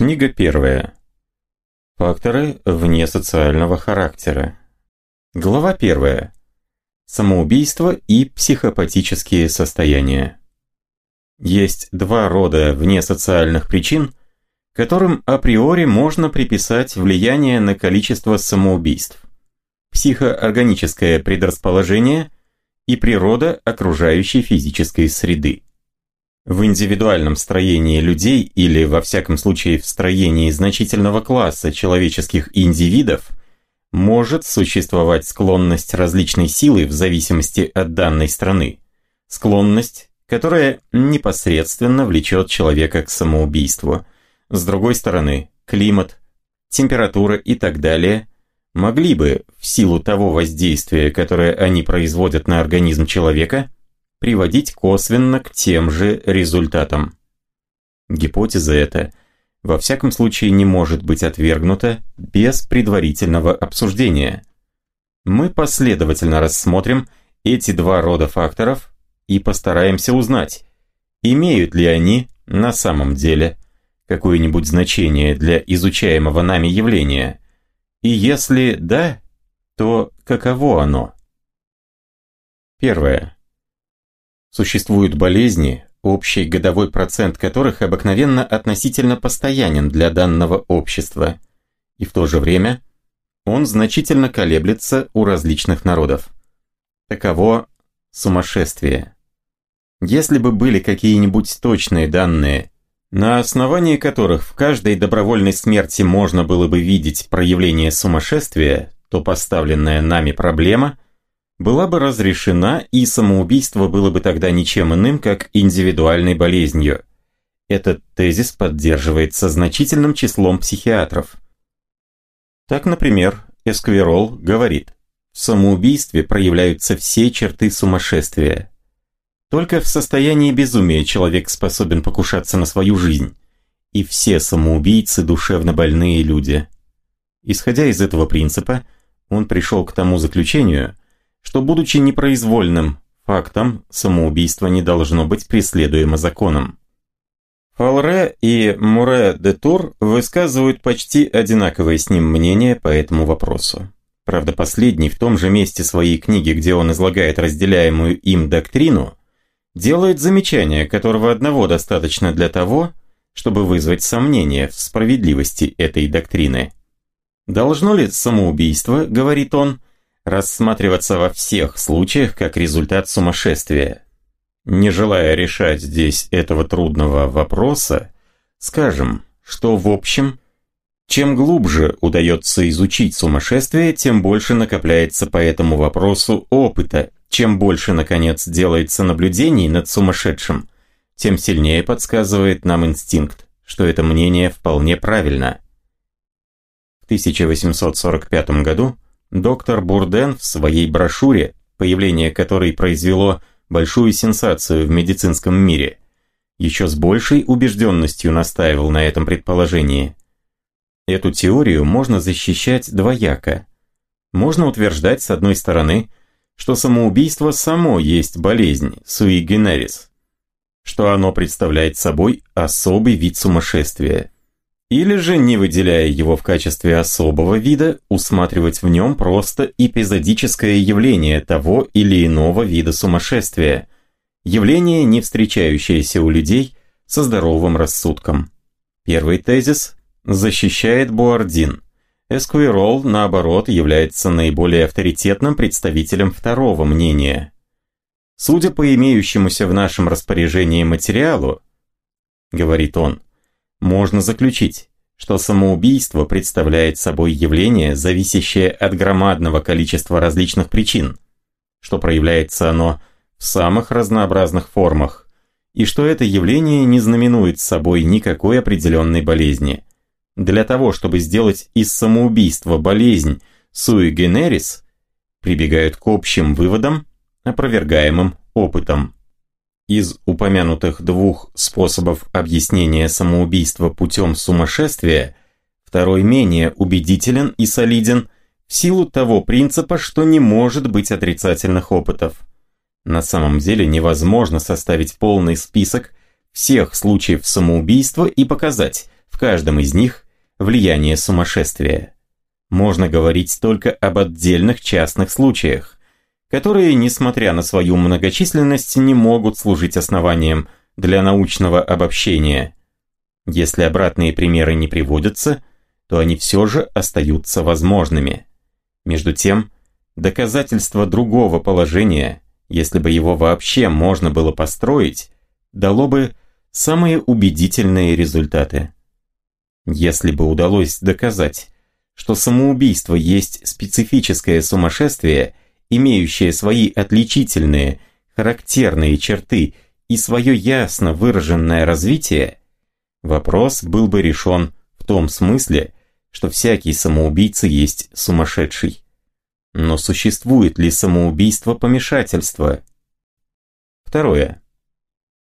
Книга первая. Факторы вне социального характера. Глава первая. Самоубийство и психопатические состояния. Есть два рода внесоциальных причин, которым априори можно приписать влияние на количество самоубийств. Психоорганическое предрасположение и природа окружающей физической среды. В индивидуальном строении людей или, во всяком случае, в строении значительного класса человеческих индивидов может существовать склонность различной силы в зависимости от данной страны. Склонность, которая непосредственно влечет человека к самоубийству. С другой стороны, климат, температура и так далее могли бы, в силу того воздействия, которое они производят на организм человека, приводить косвенно к тем же результатам. Гипотеза эта, во всяком случае, не может быть отвергнута без предварительного обсуждения. Мы последовательно рассмотрим эти два рода факторов и постараемся узнать, имеют ли они на самом деле какое-нибудь значение для изучаемого нами явления, и если да, то каково оно? Первое. Существуют болезни, общий годовой процент которых обыкновенно относительно постоянен для данного общества, и в то же время он значительно колеблется у различных народов. Таково сумасшествие. Если бы были какие-нибудь точные данные, на основании которых в каждой добровольной смерти можно было бы видеть проявление сумасшествия, то поставленная нами проблема – была бы разрешена, и самоубийство было бы тогда ничем иным, как индивидуальной болезнью. Этот тезис поддерживается значительным числом психиатров. Так, например, Эсквирол говорит, в самоубийстве проявляются все черты сумасшествия. Только в состоянии безумия человек способен покушаться на свою жизнь, и все самоубийцы душевно больные люди. Исходя из этого принципа, он пришел к тому заключению, что, будучи непроизвольным фактом, самоубийство не должно быть преследуемо законом. Фалре и Муре де Тур высказывают почти одинаковое с ним мнение по этому вопросу. Правда, последний в том же месте своей книги, где он излагает разделяемую им доктрину, делает замечание, которого одного достаточно для того, чтобы вызвать сомнение в справедливости этой доктрины. Должно ли самоубийство, говорит он, рассматриваться во всех случаях как результат сумасшествия. Не желая решать здесь этого трудного вопроса, скажем, что в общем, чем глубже удается изучить сумасшествие, тем больше накопляется по этому вопросу опыта, чем больше, наконец, делается наблюдений над сумасшедшим, тем сильнее подсказывает нам инстинкт, что это мнение вполне правильно. В 1845 году Доктор Бурден в своей брошюре, появление которой произвело большую сенсацию в медицинском мире, еще с большей убежденностью настаивал на этом предположении. Эту теорию можно защищать двояко. Можно утверждать, с одной стороны, что самоубийство само есть болезнь, sui generis, что оно представляет собой особый вид сумасшествия – или же, не выделяя его в качестве особого вида, усматривать в нем просто эпизодическое явление того или иного вида сумасшествия, явление, не встречающееся у людей со здоровым рассудком. Первый тезис защищает Буардин. Эскуирол, наоборот, является наиболее авторитетным представителем второго мнения. Судя по имеющемуся в нашем распоряжении материалу, говорит он, можно заключить, что самоубийство представляет собой явление, зависящее от громадного количества различных причин, что проявляется оно в самых разнообразных формах, и что это явление не знаменует собой никакой определенной болезни. Для того, чтобы сделать из самоубийства болезнь sui generis, прибегают к общим выводам, опровергаемым опытом. Из упомянутых двух способов объяснения самоубийства путем сумасшествия, второй менее убедителен и солиден в силу того принципа, что не может быть отрицательных опытов. На самом деле невозможно составить полный список всех случаев самоубийства и показать, в каждом из них влияние сумасшествия. Можно говорить только об отдельных частных случаях, которые, несмотря на свою многочисленность, не могут служить основанием для научного обобщения. Если обратные примеры не приводятся, то они все же остаются возможными. Между тем, доказательство другого положения, если бы его вообще можно было построить, дало бы самые убедительные результаты. Если бы удалось доказать, что самоубийство есть специфическое сумасшествие, имеющее свои отличительные, характерные черты и свое ясно выраженное развитие, вопрос был бы решен в том смысле, что всякий самоубийца есть сумасшедший. Но существует ли самоубийство помешательства? Второе.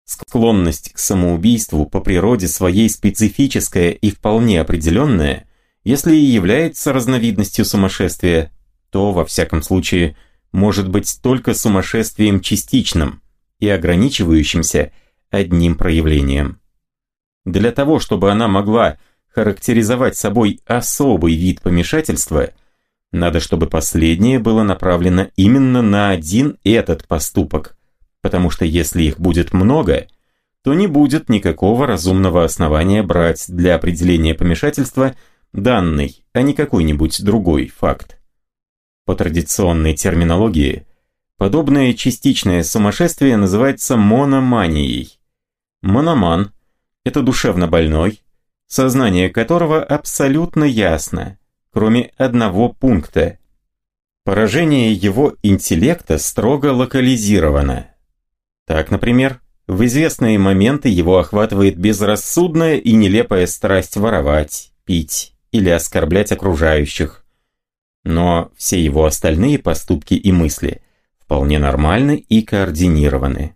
Склонность к самоубийству по природе своей специфическая и вполне определенная, если и является разновидностью сумасшествия, то, во всяком случае, может быть только сумасшествием частичным и ограничивающимся одним проявлением. Для того, чтобы она могла характеризовать собой особый вид помешательства, надо, чтобы последнее было направлено именно на один этот поступок, потому что если их будет много, то не будет никакого разумного основания брать для определения помешательства данный, а не какой-нибудь другой факт. По традиционной терминологии, подобное частичное сумасшествие называется мономанией. Мономан – это душевно больной, сознание которого абсолютно ясно, кроме одного пункта. Поражение его интеллекта строго локализировано. Так, например, в известные моменты его охватывает безрассудная и нелепая страсть воровать, пить или оскорблять окружающих. Но все его остальные поступки и мысли вполне нормальны и координированы.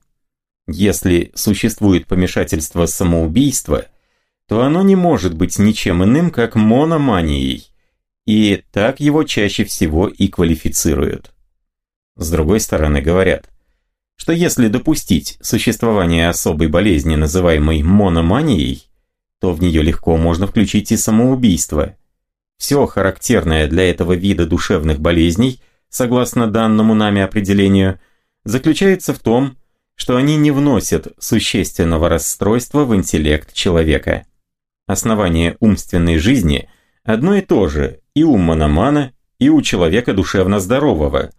Если существует помешательство самоубийства – то оно не может быть ничем иным, как мономанией, и так его чаще всего и квалифицируют. С другой стороны, говорят, что если допустить существование особой болезни, называемой мономанией, то в нее легко можно включить и самоубийство. Все характерное для этого вида душевных болезней, согласно данному нами определению, заключается в том, что они не вносят существенного расстройства в интеллект человека основание умственной жизни одно и то же и у мономана, и у человека душевно здорового.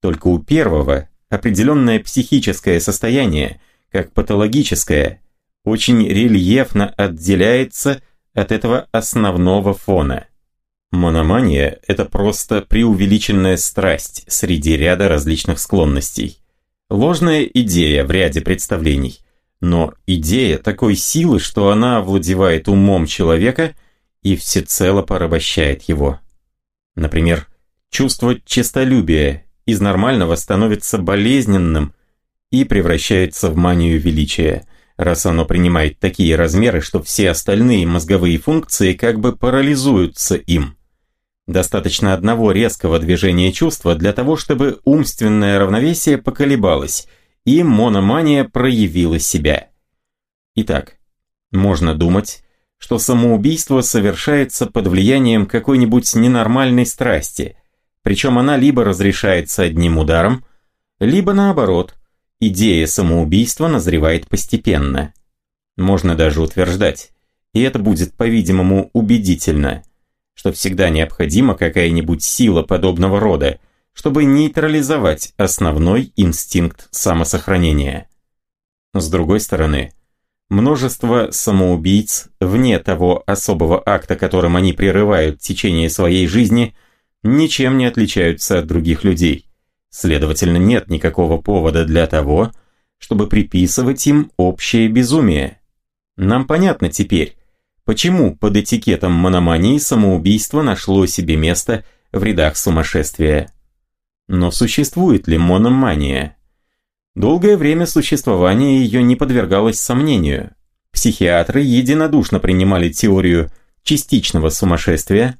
Только у первого определенное психическое состояние, как патологическое, очень рельефно отделяется от этого основного фона. Мономания – это просто преувеличенная страсть среди ряда различных склонностей. Ложная идея в ряде представлений, но идея такой силы, что она овладевает умом человека и всецело порабощает его. Например, чувство честолюбия из нормального становится болезненным и превращается в манию величия, раз оно принимает такие размеры, что все остальные мозговые функции как бы парализуются им. Достаточно одного резкого движения чувства для того, чтобы умственное равновесие поколебалось – и мономания проявила себя. Итак, можно думать, что самоубийство совершается под влиянием какой-нибудь ненормальной страсти, причем она либо разрешается одним ударом, либо наоборот, идея самоубийства назревает постепенно. Можно даже утверждать, и это будет, по-видимому, убедительно, что всегда необходима какая-нибудь сила подобного рода, чтобы нейтрализовать основной инстинкт самосохранения. С другой стороны, множество самоубийц, вне того особого акта, которым они прерывают течение своей жизни, ничем не отличаются от других людей. Следовательно, нет никакого повода для того, чтобы приписывать им общее безумие. Нам понятно теперь, почему под этикетом мономании самоубийство нашло себе место в рядах сумасшествия. Но существует ли мономания? Долгое время существования ее не подвергалось сомнению. Психиатры единодушно принимали теорию частичного сумасшествия,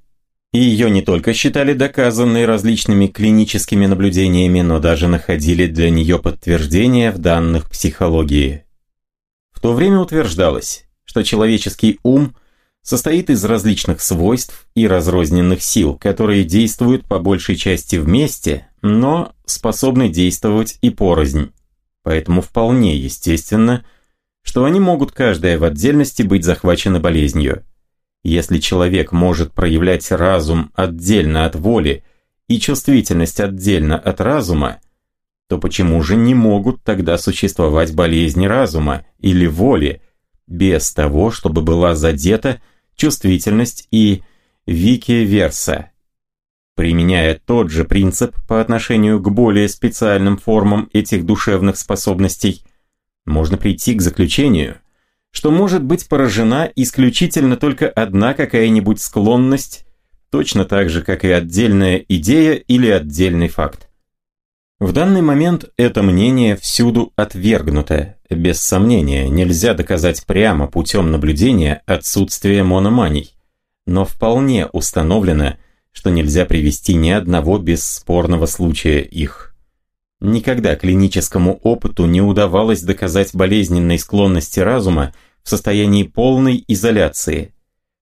и ее не только считали доказанной различными клиническими наблюдениями, но даже находили для нее подтверждение в данных психологии. В то время утверждалось, что человеческий ум состоит из различных свойств и разрозненных сил, которые действуют по большей части вместе, но способны действовать и порознь. Поэтому вполне естественно, что они могут каждая в отдельности быть захвачены болезнью. Если человек может проявлять разум отдельно от воли и чувствительность отдельно от разума, то почему же не могут тогда существовать болезни разума или воли, без того, чтобы была задета чувствительность и вики-верса. Применяя тот же принцип по отношению к более специальным формам этих душевных способностей, можно прийти к заключению, что может быть поражена исключительно только одна какая-нибудь склонность, точно так же, как и отдельная идея или отдельный факт. В данный момент это мнение всюду отвергнуто, без сомнения, нельзя доказать прямо путем наблюдения отсутствие мономаний, но вполне установлено, что нельзя привести ни одного бесспорного случая их. Никогда клиническому опыту не удавалось доказать болезненной склонности разума в состоянии полной изоляции.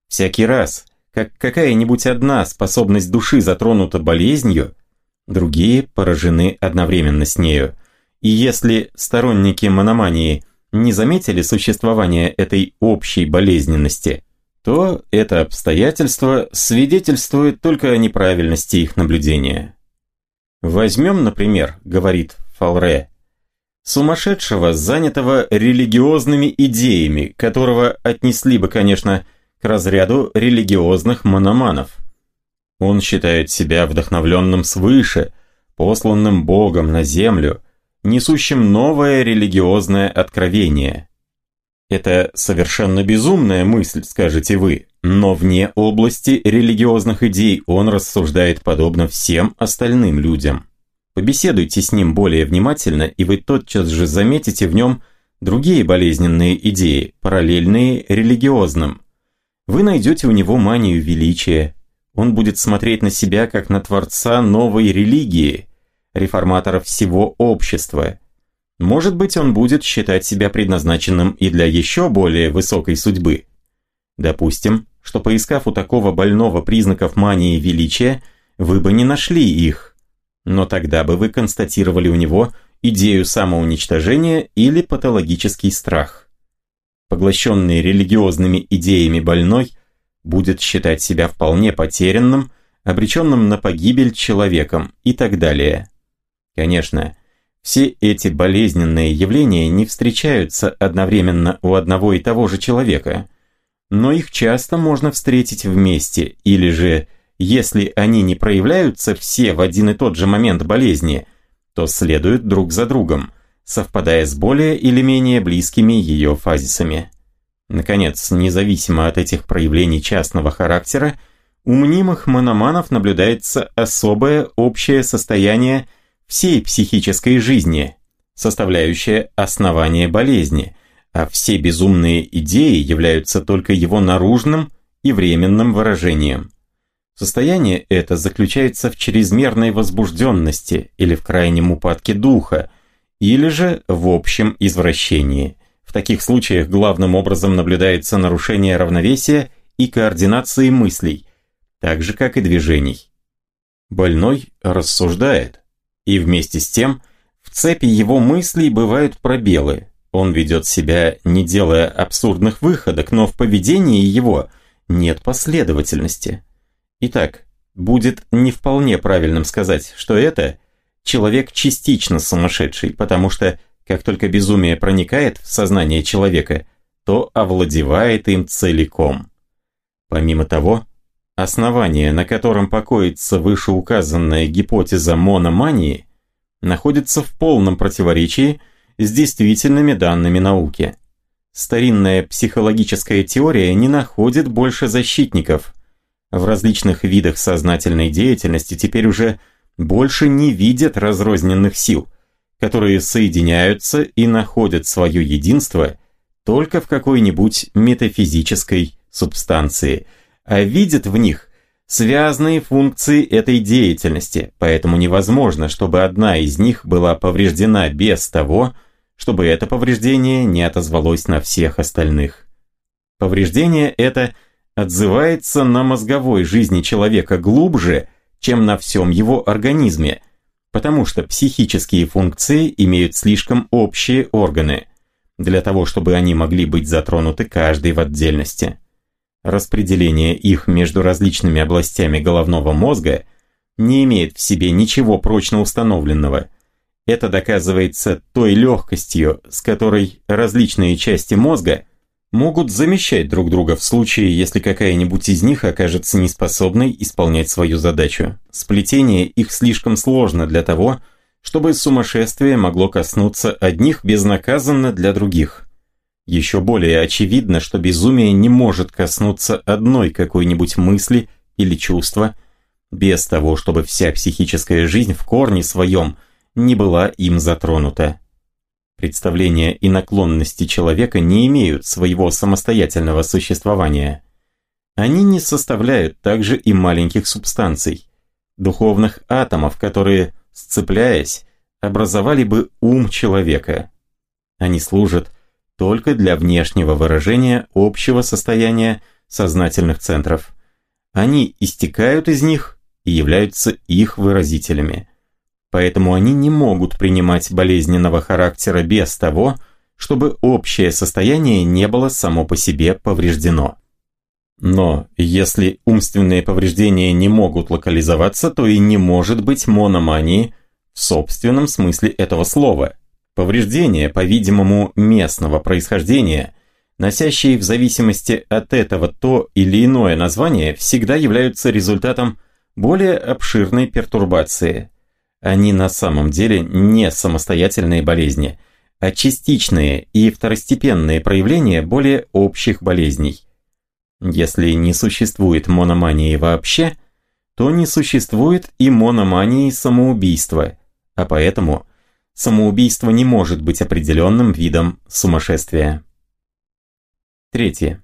Всякий раз, как какая-нибудь одна способность души затронута болезнью, другие поражены одновременно с нею – и если сторонники мономании не заметили существования этой общей болезненности, то это обстоятельство свидетельствует только о неправильности их наблюдения. Возьмем, например, говорит Фалре, сумасшедшего, занятого религиозными идеями, которого отнесли бы, конечно, к разряду религиозных мономанов. Он считает себя вдохновленным свыше, посланным Богом на землю, несущим новое религиозное откровение. Это совершенно безумная мысль, скажете вы, но вне области религиозных идей он рассуждает подобно всем остальным людям. Побеседуйте с ним более внимательно, и вы тотчас же заметите в нем другие болезненные идеи, параллельные религиозным. Вы найдете у него манию величия. Он будет смотреть на себя как на творца новой религии – реформаторов всего общества. Может быть, он будет считать себя предназначенным и для еще более высокой судьбы. Допустим, что поискав у такого больного признаков мании величия, вы бы не нашли их. Но тогда бы вы констатировали у него идею самоуничтожения или патологический страх. Поглощенный религиозными идеями больной будет считать себя вполне потерянным, обреченным на погибель человеком и так далее. Конечно, все эти болезненные явления не встречаются одновременно у одного и того же человека, но их часто можно встретить вместе, или же, если они не проявляются все в один и тот же момент болезни, то следуют друг за другом, совпадая с более или менее близкими ее фазисами. Наконец, независимо от этих проявлений частного характера, у мнимых мономанов наблюдается особое общее состояние всей психической жизни, составляющая основание болезни, а все безумные идеи являются только его наружным и временным выражением. Состояние это заключается в чрезмерной возбужденности или в крайнем упадке духа, или же в общем извращении. В таких случаях главным образом наблюдается нарушение равновесия и координации мыслей, так же как и движений. Больной рассуждает, и вместе с тем, в цепи его мыслей бывают пробелы. Он ведет себя, не делая абсурдных выходок, но в поведении его нет последовательности. Итак, будет не вполне правильным сказать, что это человек частично сумасшедший, потому что как только безумие проникает в сознание человека, то овладевает им целиком. Помимо того, Основание, на котором покоится вышеуказанная гипотеза мономании, находится в полном противоречии с действительными данными науки. Старинная психологическая теория не находит больше защитников. В различных видах сознательной деятельности теперь уже больше не видят разрозненных сил, которые соединяются и находят свое единство только в какой-нибудь метафизической субстанции – а видит в них связанные функции этой деятельности, поэтому невозможно, чтобы одна из них была повреждена без того, чтобы это повреждение не отозвалось на всех остальных. Повреждение это отзывается на мозговой жизни человека глубже, чем на всем его организме, потому что психические функции имеют слишком общие органы, для того, чтобы они могли быть затронуты каждый в отдельности. Распределение их между различными областями головного мозга не имеет в себе ничего прочно установленного. Это доказывается той легкостью, с которой различные части мозга могут замещать друг друга в случае, если какая-нибудь из них окажется неспособной исполнять свою задачу. Сплетение их слишком сложно для того, чтобы сумасшествие могло коснуться одних безнаказанно для других. Еще более очевидно, что безумие не может коснуться одной какой-нибудь мысли или чувства, без того, чтобы вся психическая жизнь в корне своем не была им затронута. Представления и наклонности человека не имеют своего самостоятельного существования. Они не составляют также и маленьких субстанций, духовных атомов, которые, сцепляясь, образовали бы ум человека. Они служат только для внешнего выражения общего состояния сознательных центров. Они истекают из них и являются их выразителями. Поэтому они не могут принимать болезненного характера без того, чтобы общее состояние не было само по себе повреждено. Но если умственные повреждения не могут локализоваться, то и не может быть мономании в собственном смысле этого слова – Повреждения, по-видимому, местного происхождения, носящие в зависимости от этого то или иное название, всегда являются результатом более обширной пертурбации. Они на самом деле не самостоятельные болезни, а частичные и второстепенные проявления более общих болезней. Если не существует мономании вообще, то не существует и мономании самоубийства, а поэтому – Самоубийство не может быть определенным видом сумасшествия. Третье.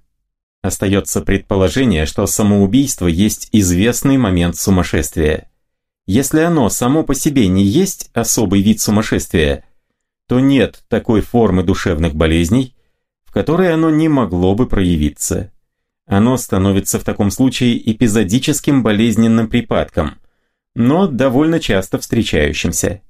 Остается предположение, что самоубийство есть известный момент сумасшествия. Если оно само по себе не есть особый вид сумасшествия, то нет такой формы душевных болезней, в которой оно не могло бы проявиться. Оно становится в таком случае эпизодическим болезненным припадком, но довольно часто встречающимся.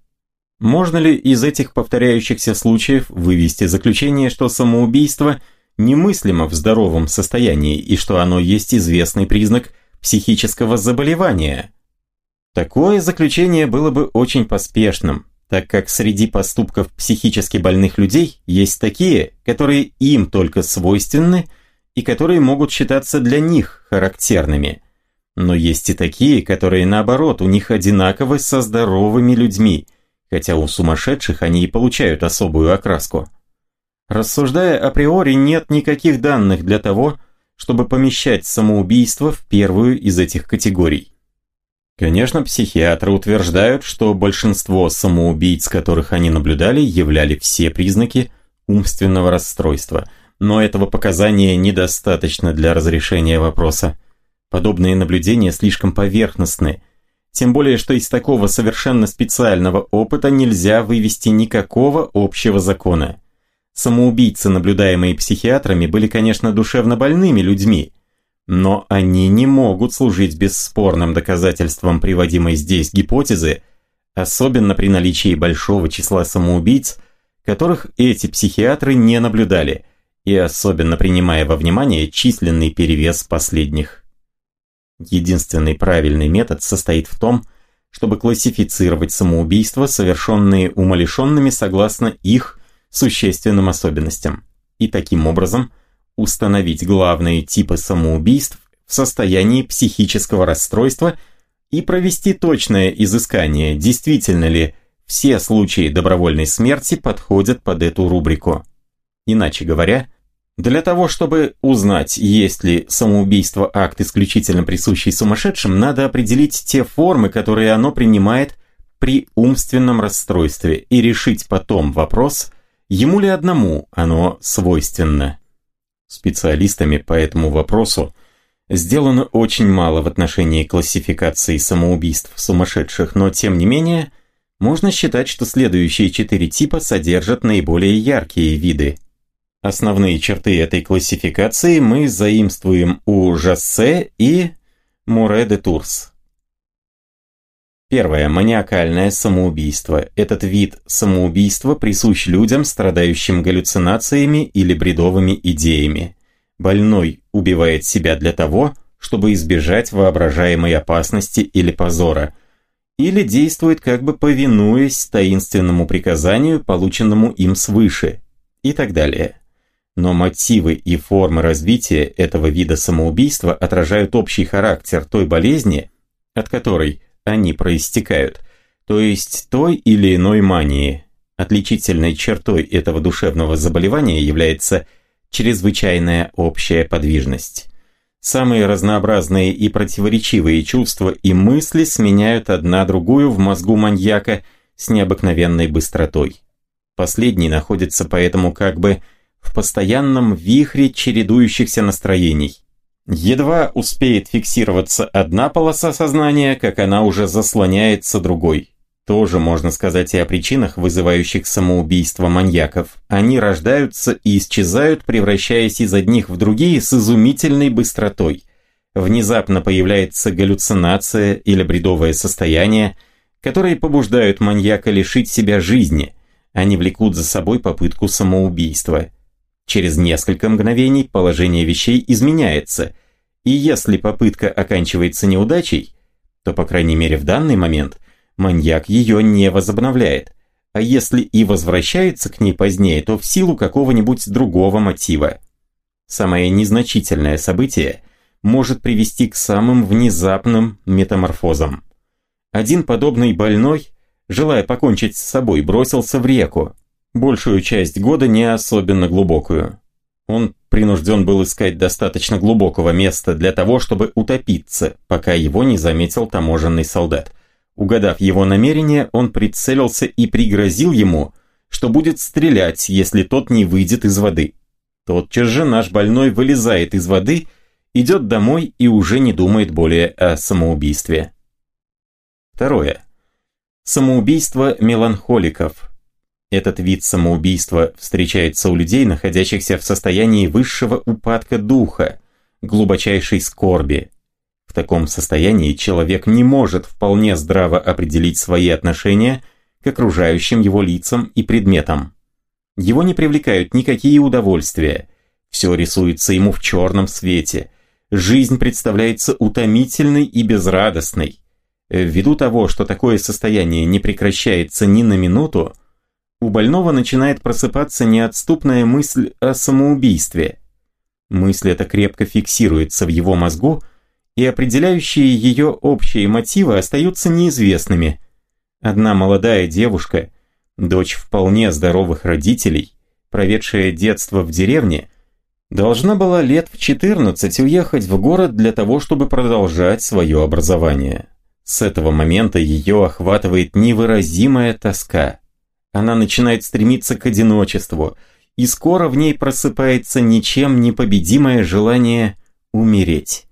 Можно ли из этих повторяющихся случаев вывести заключение, что самоубийство немыслимо в здоровом состоянии и что оно есть известный признак психического заболевания? Такое заключение было бы очень поспешным, так как среди поступков психически больных людей есть такие, которые им только свойственны и которые могут считаться для них характерными. Но есть и такие, которые наоборот у них одинаковы со здоровыми людьми – хотя у сумасшедших они и получают особую окраску. Рассуждая априори, нет никаких данных для того, чтобы помещать самоубийство в первую из этих категорий. Конечно, психиатры утверждают, что большинство самоубийц, которых они наблюдали, являли все признаки умственного расстройства, но этого показания недостаточно для разрешения вопроса. Подобные наблюдения слишком поверхностны – тем более, что из такого совершенно специального опыта нельзя вывести никакого общего закона. Самоубийцы, наблюдаемые психиатрами, были, конечно, душевно больными людьми, но они не могут служить бесспорным доказательством приводимой здесь гипотезы, особенно при наличии большого числа самоубийц, которых эти психиатры не наблюдали, и особенно принимая во внимание численный перевес последних. Единственный правильный метод состоит в том, чтобы классифицировать самоубийства, совершенные умалишенными согласно их существенным особенностям, и таким образом установить главные типы самоубийств в состоянии психического расстройства и провести точное изыскание, действительно ли все случаи добровольной смерти подходят под эту рубрику. Иначе говоря, для того, чтобы узнать, есть ли самоубийство акт исключительно присущий сумасшедшим, надо определить те формы, которые оно принимает при умственном расстройстве и решить потом вопрос, ему ли одному оно свойственно. Специалистами по этому вопросу сделано очень мало в отношении классификации самоубийств сумасшедших, но тем не менее можно считать, что следующие четыре типа содержат наиболее яркие виды – Основные черты этой классификации мы заимствуем у Жассе и Муре де Турс. Первое. Маниакальное самоубийство. Этот вид самоубийства присущ людям, страдающим галлюцинациями или бредовыми идеями. Больной убивает себя для того, чтобы избежать воображаемой опасности или позора, или действует как бы повинуясь таинственному приказанию, полученному им свыше, и так далее. Но мотивы и формы развития этого вида самоубийства отражают общий характер той болезни, от которой они проистекают, то есть той или иной мании. Отличительной чертой этого душевного заболевания является чрезвычайная общая подвижность. Самые разнообразные и противоречивые чувства и мысли сменяют одна другую в мозгу маньяка с необыкновенной быстротой. Последний находится поэтому как бы в постоянном вихре чередующихся настроений. Едва успеет фиксироваться одна полоса сознания, как она уже заслоняется другой. Тоже можно сказать и о причинах, вызывающих самоубийство маньяков. Они рождаются и исчезают, превращаясь из одних в другие с изумительной быстротой. Внезапно появляется галлюцинация или бредовое состояние, которые побуждают маньяка лишить себя жизни. Они влекут за собой попытку самоубийства. Через несколько мгновений положение вещей изменяется, и если попытка оканчивается неудачей, то, по крайней мере в данный момент, маньяк ее не возобновляет, а если и возвращается к ней позднее, то в силу какого-нибудь другого мотива. Самое незначительное событие может привести к самым внезапным метаморфозам. Один подобный больной, желая покончить с собой, бросился в реку, большую часть года не особенно глубокую. Он принужден был искать достаточно глубокого места для того, чтобы утопиться, пока его не заметил таможенный солдат. Угадав его намерение, он прицелился и пригрозил ему, что будет стрелять, если тот не выйдет из воды. Тотчас же наш больной вылезает из воды, идет домой и уже не думает более о самоубийстве. Второе. Самоубийство меланхоликов. Этот вид самоубийства встречается у людей, находящихся в состоянии высшего упадка духа, глубочайшей скорби, в таком состоянии человек не может вполне здраво определить свои отношения к окружающим его лицам и предметам. Его не привлекают никакие удовольствия, все рисуется ему в черном свете, жизнь представляется утомительной и безрадостной. Ввиду того, что такое состояние не прекращается ни на минуту, у больного начинает просыпаться неотступная мысль о самоубийстве. Мысль эта крепко фиксируется в его мозгу и определяющие ее общие мотивы остаются неизвестными. Одна молодая девушка, дочь вполне здоровых родителей, проведшая детство в деревне, должна была лет в 14 уехать в город для того, чтобы продолжать свое образование. С этого момента ее охватывает невыразимая тоска. Она начинает стремиться к одиночеству, и скоро в ней просыпается ничем не победимое желание умереть.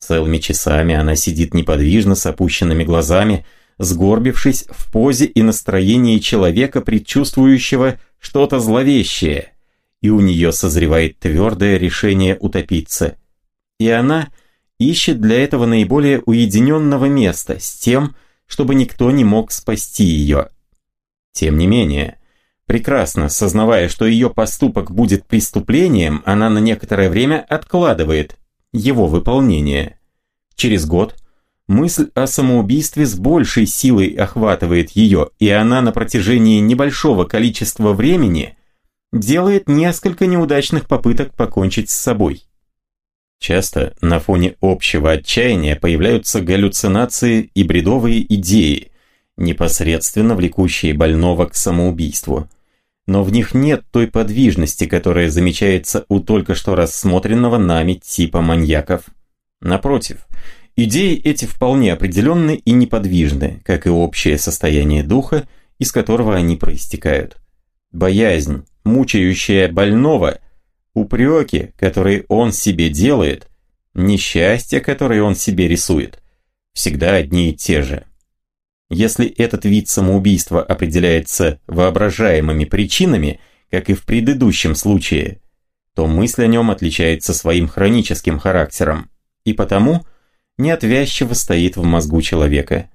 Целыми часами она сидит неподвижно с опущенными глазами, сгорбившись в позе и настроении человека, предчувствующего что-то зловещее, и у нее созревает твердое решение утопиться. И она ищет для этого наиболее уединенного места с тем, чтобы никто не мог спасти ее. Тем не менее, прекрасно сознавая, что ее поступок будет преступлением, она на некоторое время откладывает его выполнение. Через год мысль о самоубийстве с большей силой охватывает ее, и она на протяжении небольшого количества времени делает несколько неудачных попыток покончить с собой. Часто на фоне общего отчаяния появляются галлюцинации и бредовые идеи, непосредственно влекущие больного к самоубийству но в них нет той подвижности, которая замечается у только что рассмотренного нами типа маньяков. Напротив, идеи эти вполне определенны и неподвижны, как и общее состояние духа, из которого они проистекают. Боязнь, мучающая больного, упреки, которые он себе делает, несчастье, которое он себе рисует, всегда одни и те же. Если этот вид самоубийства определяется воображаемыми причинами, как и в предыдущем случае, то мысль о нем отличается своим хроническим характером и потому неотвязчиво стоит в мозгу человека.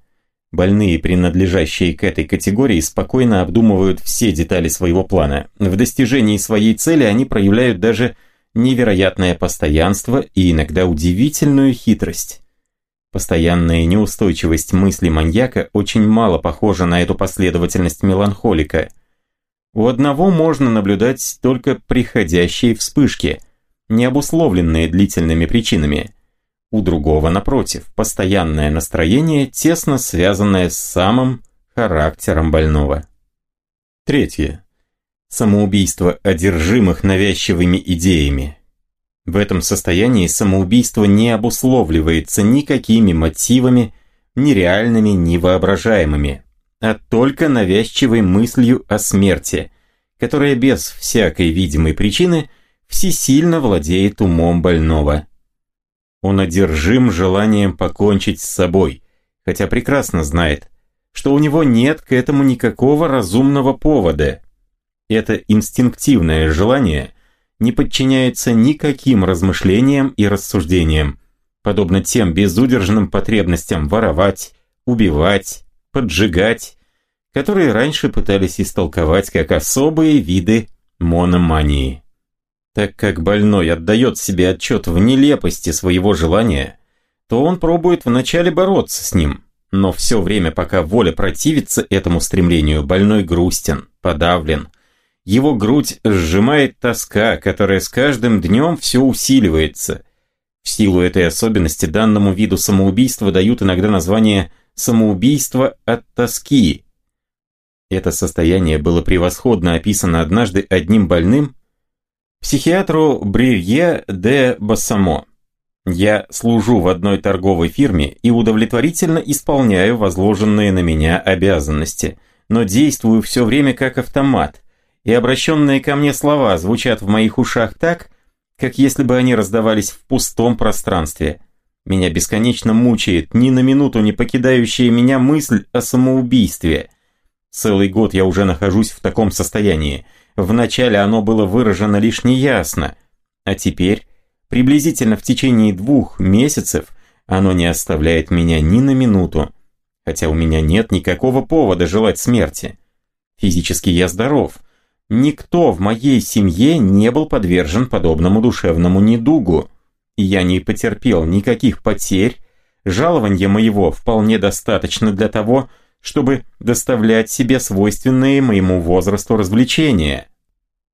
Больные, принадлежащие к этой категории, спокойно обдумывают все детали своего плана. В достижении своей цели они проявляют даже невероятное постоянство и иногда удивительную хитрость. Постоянная неустойчивость мысли маньяка очень мало похожа на эту последовательность меланхолика. У одного можно наблюдать только приходящие вспышки, не обусловленные длительными причинами. У другого, напротив, постоянное настроение, тесно связанное с самым характером больного. Третье. Самоубийство одержимых навязчивыми идеями. В этом состоянии самоубийство не обусловливается никакими мотивами, ни реальными, ни воображаемыми, а только навязчивой мыслью о смерти, которая без всякой видимой причины всесильно владеет умом больного. Он одержим желанием покончить с собой, хотя прекрасно знает, что у него нет к этому никакого разумного повода. Это инстинктивное желание не подчиняется никаким размышлениям и рассуждениям, подобно тем безудержным потребностям воровать, убивать, поджигать, которые раньше пытались истолковать как особые виды мономании. Так как больной отдает себе отчет в нелепости своего желания, то он пробует вначале бороться с ним, но все время, пока воля противится этому стремлению, больной грустен, подавлен, его грудь сжимает тоска, которая с каждым днем все усиливается. В силу этой особенности данному виду самоубийства дают иногда название «самоубийство от тоски». Это состояние было превосходно описано однажды одним больным, психиатру Брирье де Бассамо. Я служу в одной торговой фирме и удовлетворительно исполняю возложенные на меня обязанности, но действую все время как автомат, и обращенные ко мне слова звучат в моих ушах так, как если бы они раздавались в пустом пространстве. Меня бесконечно мучает ни на минуту не покидающая меня мысль о самоубийстве. Целый год я уже нахожусь в таком состоянии. Вначале оно было выражено лишь неясно, а теперь, приблизительно в течение двух месяцев, оно не оставляет меня ни на минуту, хотя у меня нет никакого повода желать смерти. Физически я здоров, Никто в моей семье не был подвержен подобному душевному недугу. Я не потерпел никаких потерь, жалования моего вполне достаточно для того, чтобы доставлять себе свойственные моему возрасту развлечения.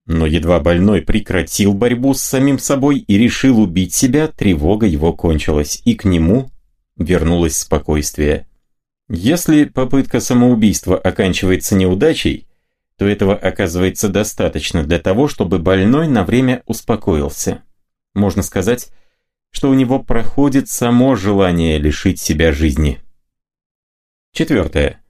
Но едва больной прекратил борьбу с самим собой и решил убить себя, тревога его кончилась, и к нему вернулось спокойствие. Если попытка самоубийства оканчивается неудачей, то этого оказывается достаточно для того, чтобы больной на время успокоился. Можно сказать, что у него проходит само желание лишить себя жизни. Четвертое.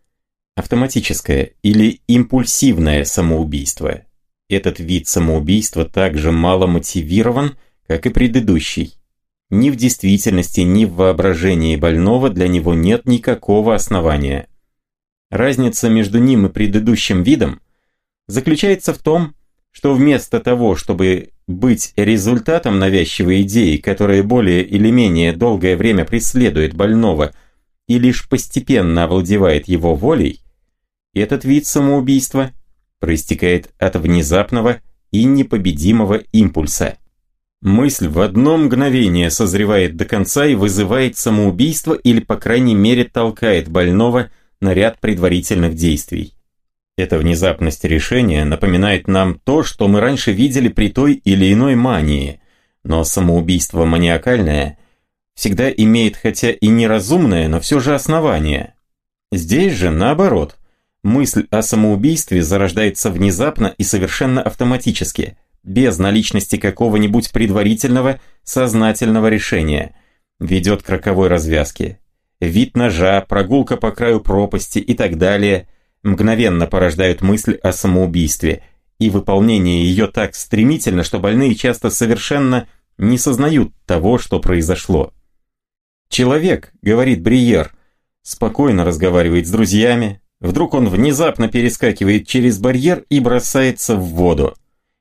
Автоматическое или импульсивное самоубийство. Этот вид самоубийства также мало мотивирован, как и предыдущий. Ни в действительности, ни в воображении больного для него нет никакого основания. Разница между ним и предыдущим видом – заключается в том, что вместо того, чтобы быть результатом навязчивой идеи, которая более или менее долгое время преследует больного и лишь постепенно овладевает его волей, этот вид самоубийства проистекает от внезапного и непобедимого импульса. Мысль в одно мгновение созревает до конца и вызывает самоубийство или по крайней мере толкает больного на ряд предварительных действий. Эта внезапность решения напоминает нам то, что мы раньше видели при той или иной мании, но самоубийство маниакальное всегда имеет хотя и неразумное, но все же основание. Здесь же наоборот, мысль о самоубийстве зарождается внезапно и совершенно автоматически, без наличности какого-нибудь предварительного сознательного решения, ведет к роковой развязке. Вид ножа, прогулка по краю пропасти и так далее – мгновенно порождают мысль о самоубийстве, и выполнение ее так стремительно, что больные часто совершенно не сознают того, что произошло. Человек, говорит Бриер, спокойно разговаривает с друзьями, Вдруг он внезапно перескакивает через барьер и бросается в воду.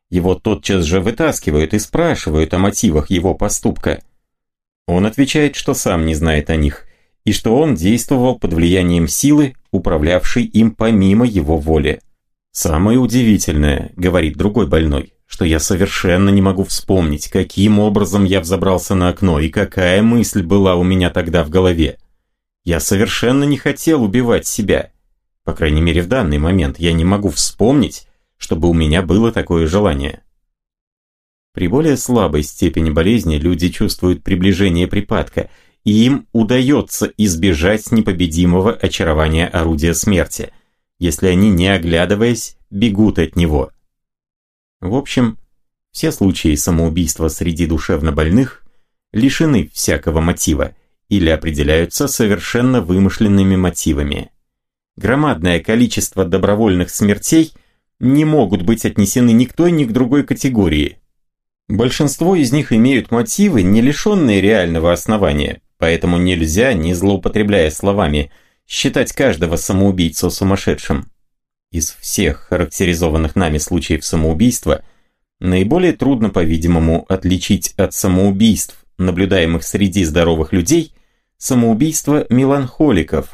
Его тотчас же вытаскивают и спрашивают о мотивах его поступка. Он отвечает, что сам не знает о них, и что он действовал под влиянием силы, управлявшей им помимо его воли. «Самое удивительное», — говорит другой больной, «что я совершенно не могу вспомнить, каким образом я взобрался на окно и какая мысль была у меня тогда в голове. Я совершенно не хотел убивать себя. По крайней мере, в данный момент я не могу вспомнить, чтобы у меня было такое желание». При более слабой степени болезни люди чувствуют приближение припадка, им удается избежать непобедимого очарования орудия смерти, если они, не оглядываясь, бегут от него. В общем, все случаи самоубийства среди душевнобольных лишены всякого мотива или определяются совершенно вымышленными мотивами. Громадное количество добровольных смертей не могут быть отнесены ни к той, ни к другой категории, Большинство из них имеют мотивы, не лишенные реального основания, поэтому нельзя, не злоупотребляя словами, считать каждого самоубийцу сумасшедшим. Из всех характеризованных нами случаев самоубийства наиболее трудно, по-видимому, отличить от самоубийств, наблюдаемых среди здоровых людей, самоубийство меланхоликов.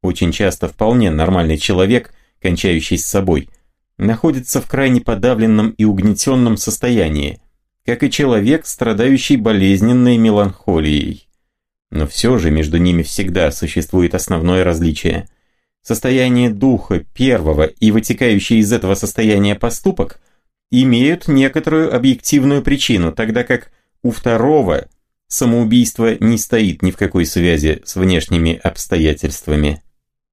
Очень часто вполне нормальный человек, кончающий с собой, находится в крайне подавленном и угнетенном состоянии, как и человек, страдающий болезненной меланхолией. Но все же между ними всегда существует основное различие. Состояние духа первого и вытекающий из этого состояния поступок имеют некоторую объективную причину, тогда как у второго самоубийство не стоит ни в какой связи с внешними обстоятельствами.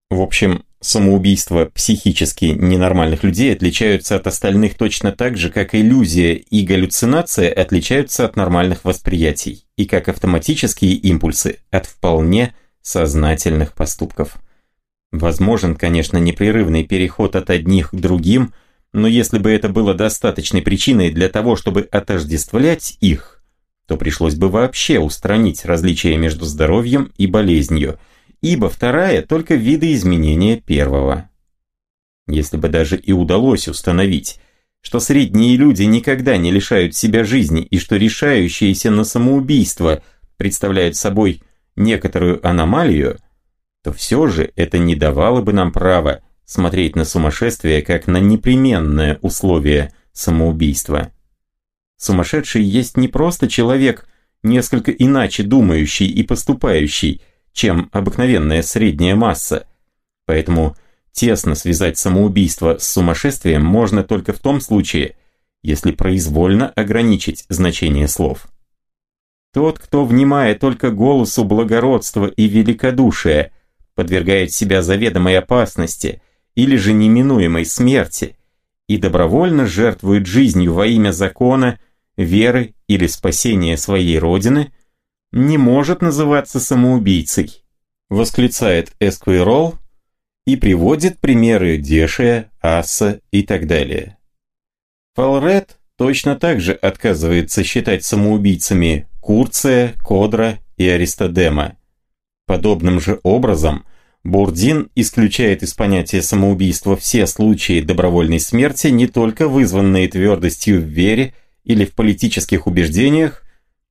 В общем, Самоубийства психически ненормальных людей отличаются от остальных точно так же, как иллюзия и галлюцинация отличаются от нормальных восприятий, и как автоматические импульсы от вполне сознательных поступков. Возможен, конечно, непрерывный переход от одних к другим, но если бы это было достаточной причиной для того, чтобы отождествлять их, то пришлось бы вообще устранить различия между здоровьем и болезнью – ибо вторая только видоизменение первого. Если бы даже и удалось установить, что средние люди никогда не лишают себя жизни и что решающиеся на самоубийство представляют собой некоторую аномалию, то все же это не давало бы нам права смотреть на сумасшествие как на непременное условие самоубийства. Сумасшедший есть не просто человек, несколько иначе думающий и поступающий, чем обыкновенная средняя масса. Поэтому тесно связать самоубийство с сумасшествием можно только в том случае, если произвольно ограничить значение слов. Тот, кто, внимая только голосу благородства и великодушия, подвергает себя заведомой опасности или же неминуемой смерти и добровольно жертвует жизнью во имя закона, веры или спасения своей родины – не может называться самоубийцей, восклицает Эсквейрол и приводит примеры Дешия, Асса и так далее. Фалред точно так же отказывается считать самоубийцами Курция, Кодра и Аристодема. Подобным же образом Бурдин исключает из понятия самоубийства все случаи добровольной смерти, не только вызванные твердостью в вере или в политических убеждениях,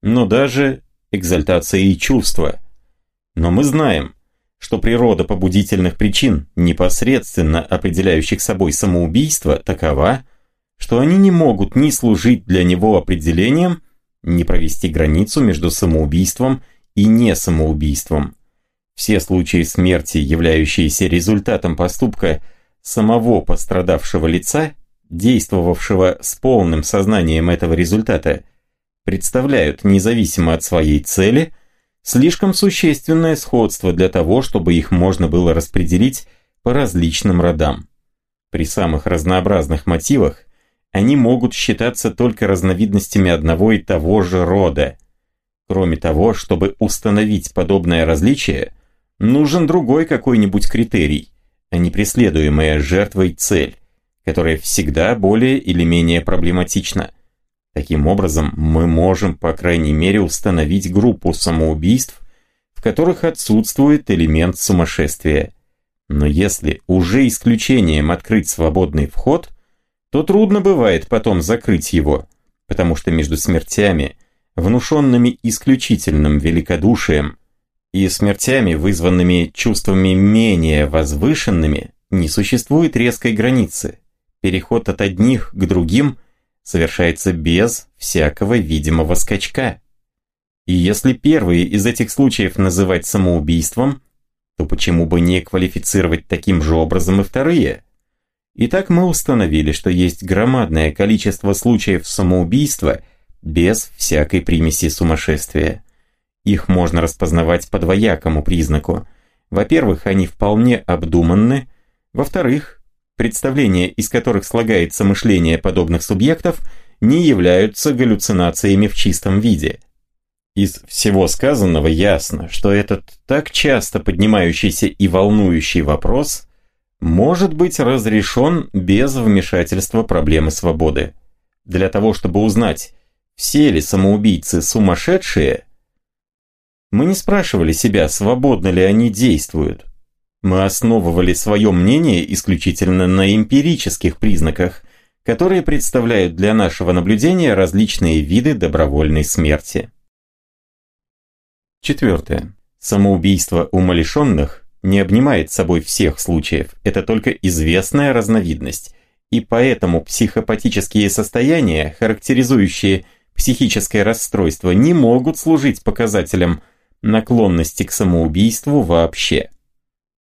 но даже экзальтация и чувства. Но мы знаем, что природа побудительных причин, непосредственно определяющих собой самоубийство, такова, что они не могут ни служить для него определением, ни провести границу между самоубийством и несамоубийством. Все случаи смерти, являющиеся результатом поступка самого пострадавшего лица, действовавшего с полным сознанием этого результата – представляют, независимо от своей цели, слишком существенное сходство для того, чтобы их можно было распределить по различным родам. При самых разнообразных мотивах они могут считаться только разновидностями одного и того же рода. Кроме того, чтобы установить подобное различие, нужен другой какой-нибудь критерий, а не преследуемая жертвой цель, которая всегда более или менее проблематична. Таким образом, мы можем, по крайней мере, установить группу самоубийств, в которых отсутствует элемент сумасшествия. Но если уже исключением открыть свободный вход, то трудно бывает потом закрыть его, потому что между смертями, внушенными исключительным великодушием, и смертями, вызванными чувствами менее возвышенными, не существует резкой границы. Переход от одних к другим совершается без всякого видимого скачка. И если первые из этих случаев называть самоубийством, то почему бы не квалифицировать таким же образом и вторые? Итак, мы установили, что есть громадное количество случаев самоубийства без всякой примеси сумасшествия. Их можно распознавать по двоякому признаку. Во-первых, они вполне обдуманны. Во-вторых, представления, из которых слагается мышление подобных субъектов, не являются галлюцинациями в чистом виде – из всего сказанного ясно, что этот так часто поднимающийся и волнующий вопрос может быть разрешен без вмешательства проблемы свободы. Для того, чтобы узнать, все ли самоубийцы сумасшедшие, мы не спрашивали себя, свободно ли они действуют. Мы основывали свое мнение исключительно на эмпирических признаках, которые представляют для нашего наблюдения различные виды добровольной смерти. Четвертое. Самоубийство умалишенных не обнимает собой всех случаев, это только известная разновидность, и поэтому психопатические состояния, характеризующие психическое расстройство, не могут служить показателем наклонности к самоубийству вообще.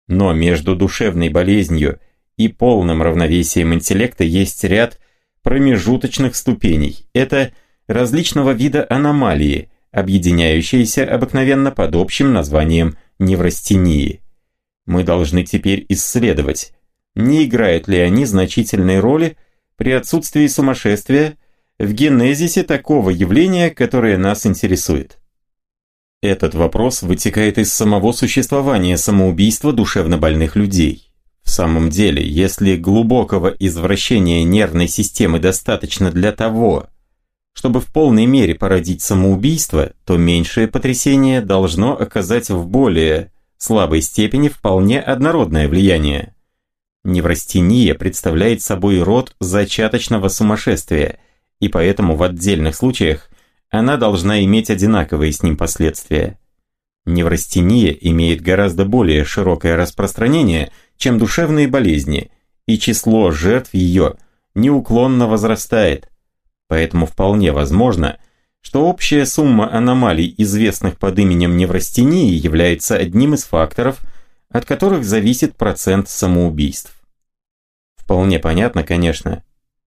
Но между душевной болезнью и полным равновесием интеллекта есть ряд промежуточных ступеней. Это различного вида аномалии – объединяющиеся обыкновенно под общим названием неврастении. Мы должны теперь исследовать, не играют ли они значительной роли при отсутствии сумасшествия в генезисе такого явления, которое нас интересует. Этот вопрос вытекает из самого существования самоубийства душевнобольных людей. В самом деле, если глубокого извращения нервной системы достаточно для того, чтобы в полной мере породить самоубийство, то меньшее потрясение должно оказать в более слабой степени вполне однородное влияние. Неврастения представляет собой род зачаточного сумасшествия, и поэтому в отдельных случаях она должна иметь одинаковые с ним последствия. Неврастения имеет гораздо более широкое распространение, чем душевные болезни, и число жертв ее неуклонно возрастает, Поэтому вполне возможно, что общая сумма аномалий, известных под именем неврастении, является одним из факторов, от которых зависит процент самоубийств. Вполне понятно, конечно,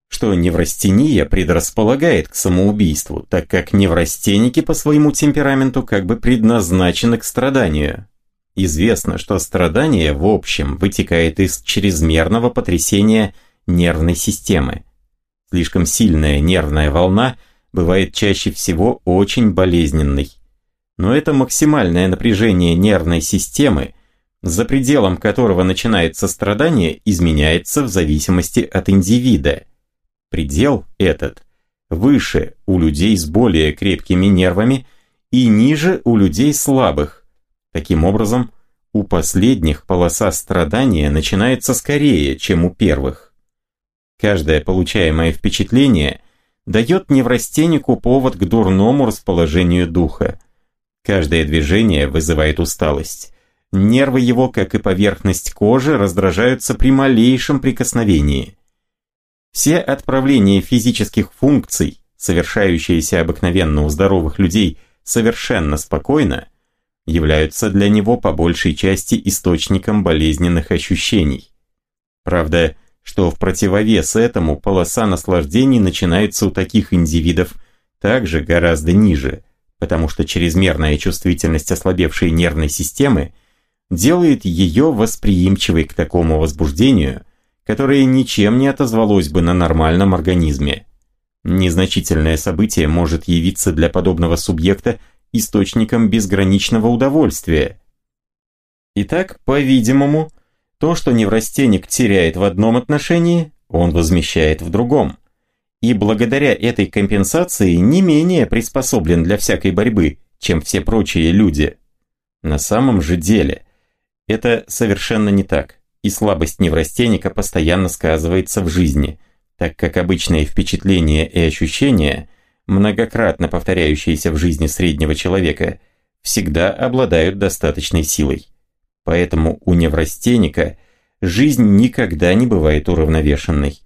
что неврастения предрасполагает к самоубийству, так как неврастенники по своему темпераменту как бы предназначены к страданию. Известно, что страдание в общем вытекает из чрезмерного потрясения нервной системы. Слишком сильная нервная волна бывает чаще всего очень болезненной. Но это максимальное напряжение нервной системы, за пределом которого начинается страдание, изменяется в зависимости от индивида. Предел этот выше у людей с более крепкими нервами и ниже у людей слабых. Таким образом, у последних полоса страдания начинается скорее, чем у первых. Каждое получаемое впечатление дает неврастеннику повод к дурному расположению духа. Каждое движение вызывает усталость. Нервы его, как и поверхность кожи, раздражаются при малейшем прикосновении. Все отправления физических функций, совершающиеся обыкновенно у здоровых людей совершенно спокойно, являются для него по большей части источником болезненных ощущений. Правда, что в противовес этому полоса наслаждений начинается у таких индивидов также гораздо ниже, потому что чрезмерная чувствительность ослабевшей нервной системы делает ее восприимчивой к такому возбуждению, которое ничем не отозвалось бы на нормальном организме. Незначительное событие может явиться для подобного субъекта источником безграничного удовольствия. Итак, по-видимому, то, что неврастенник теряет в одном отношении, он возмещает в другом. И благодаря этой компенсации не менее приспособлен для всякой борьбы, чем все прочие люди. На самом же деле, это совершенно не так. И слабость неврастенника постоянно сказывается в жизни, так как обычные впечатления и ощущения, многократно повторяющиеся в жизни среднего человека, всегда обладают достаточной силой. Поэтому у неврастенника жизнь никогда не бывает уравновешенной.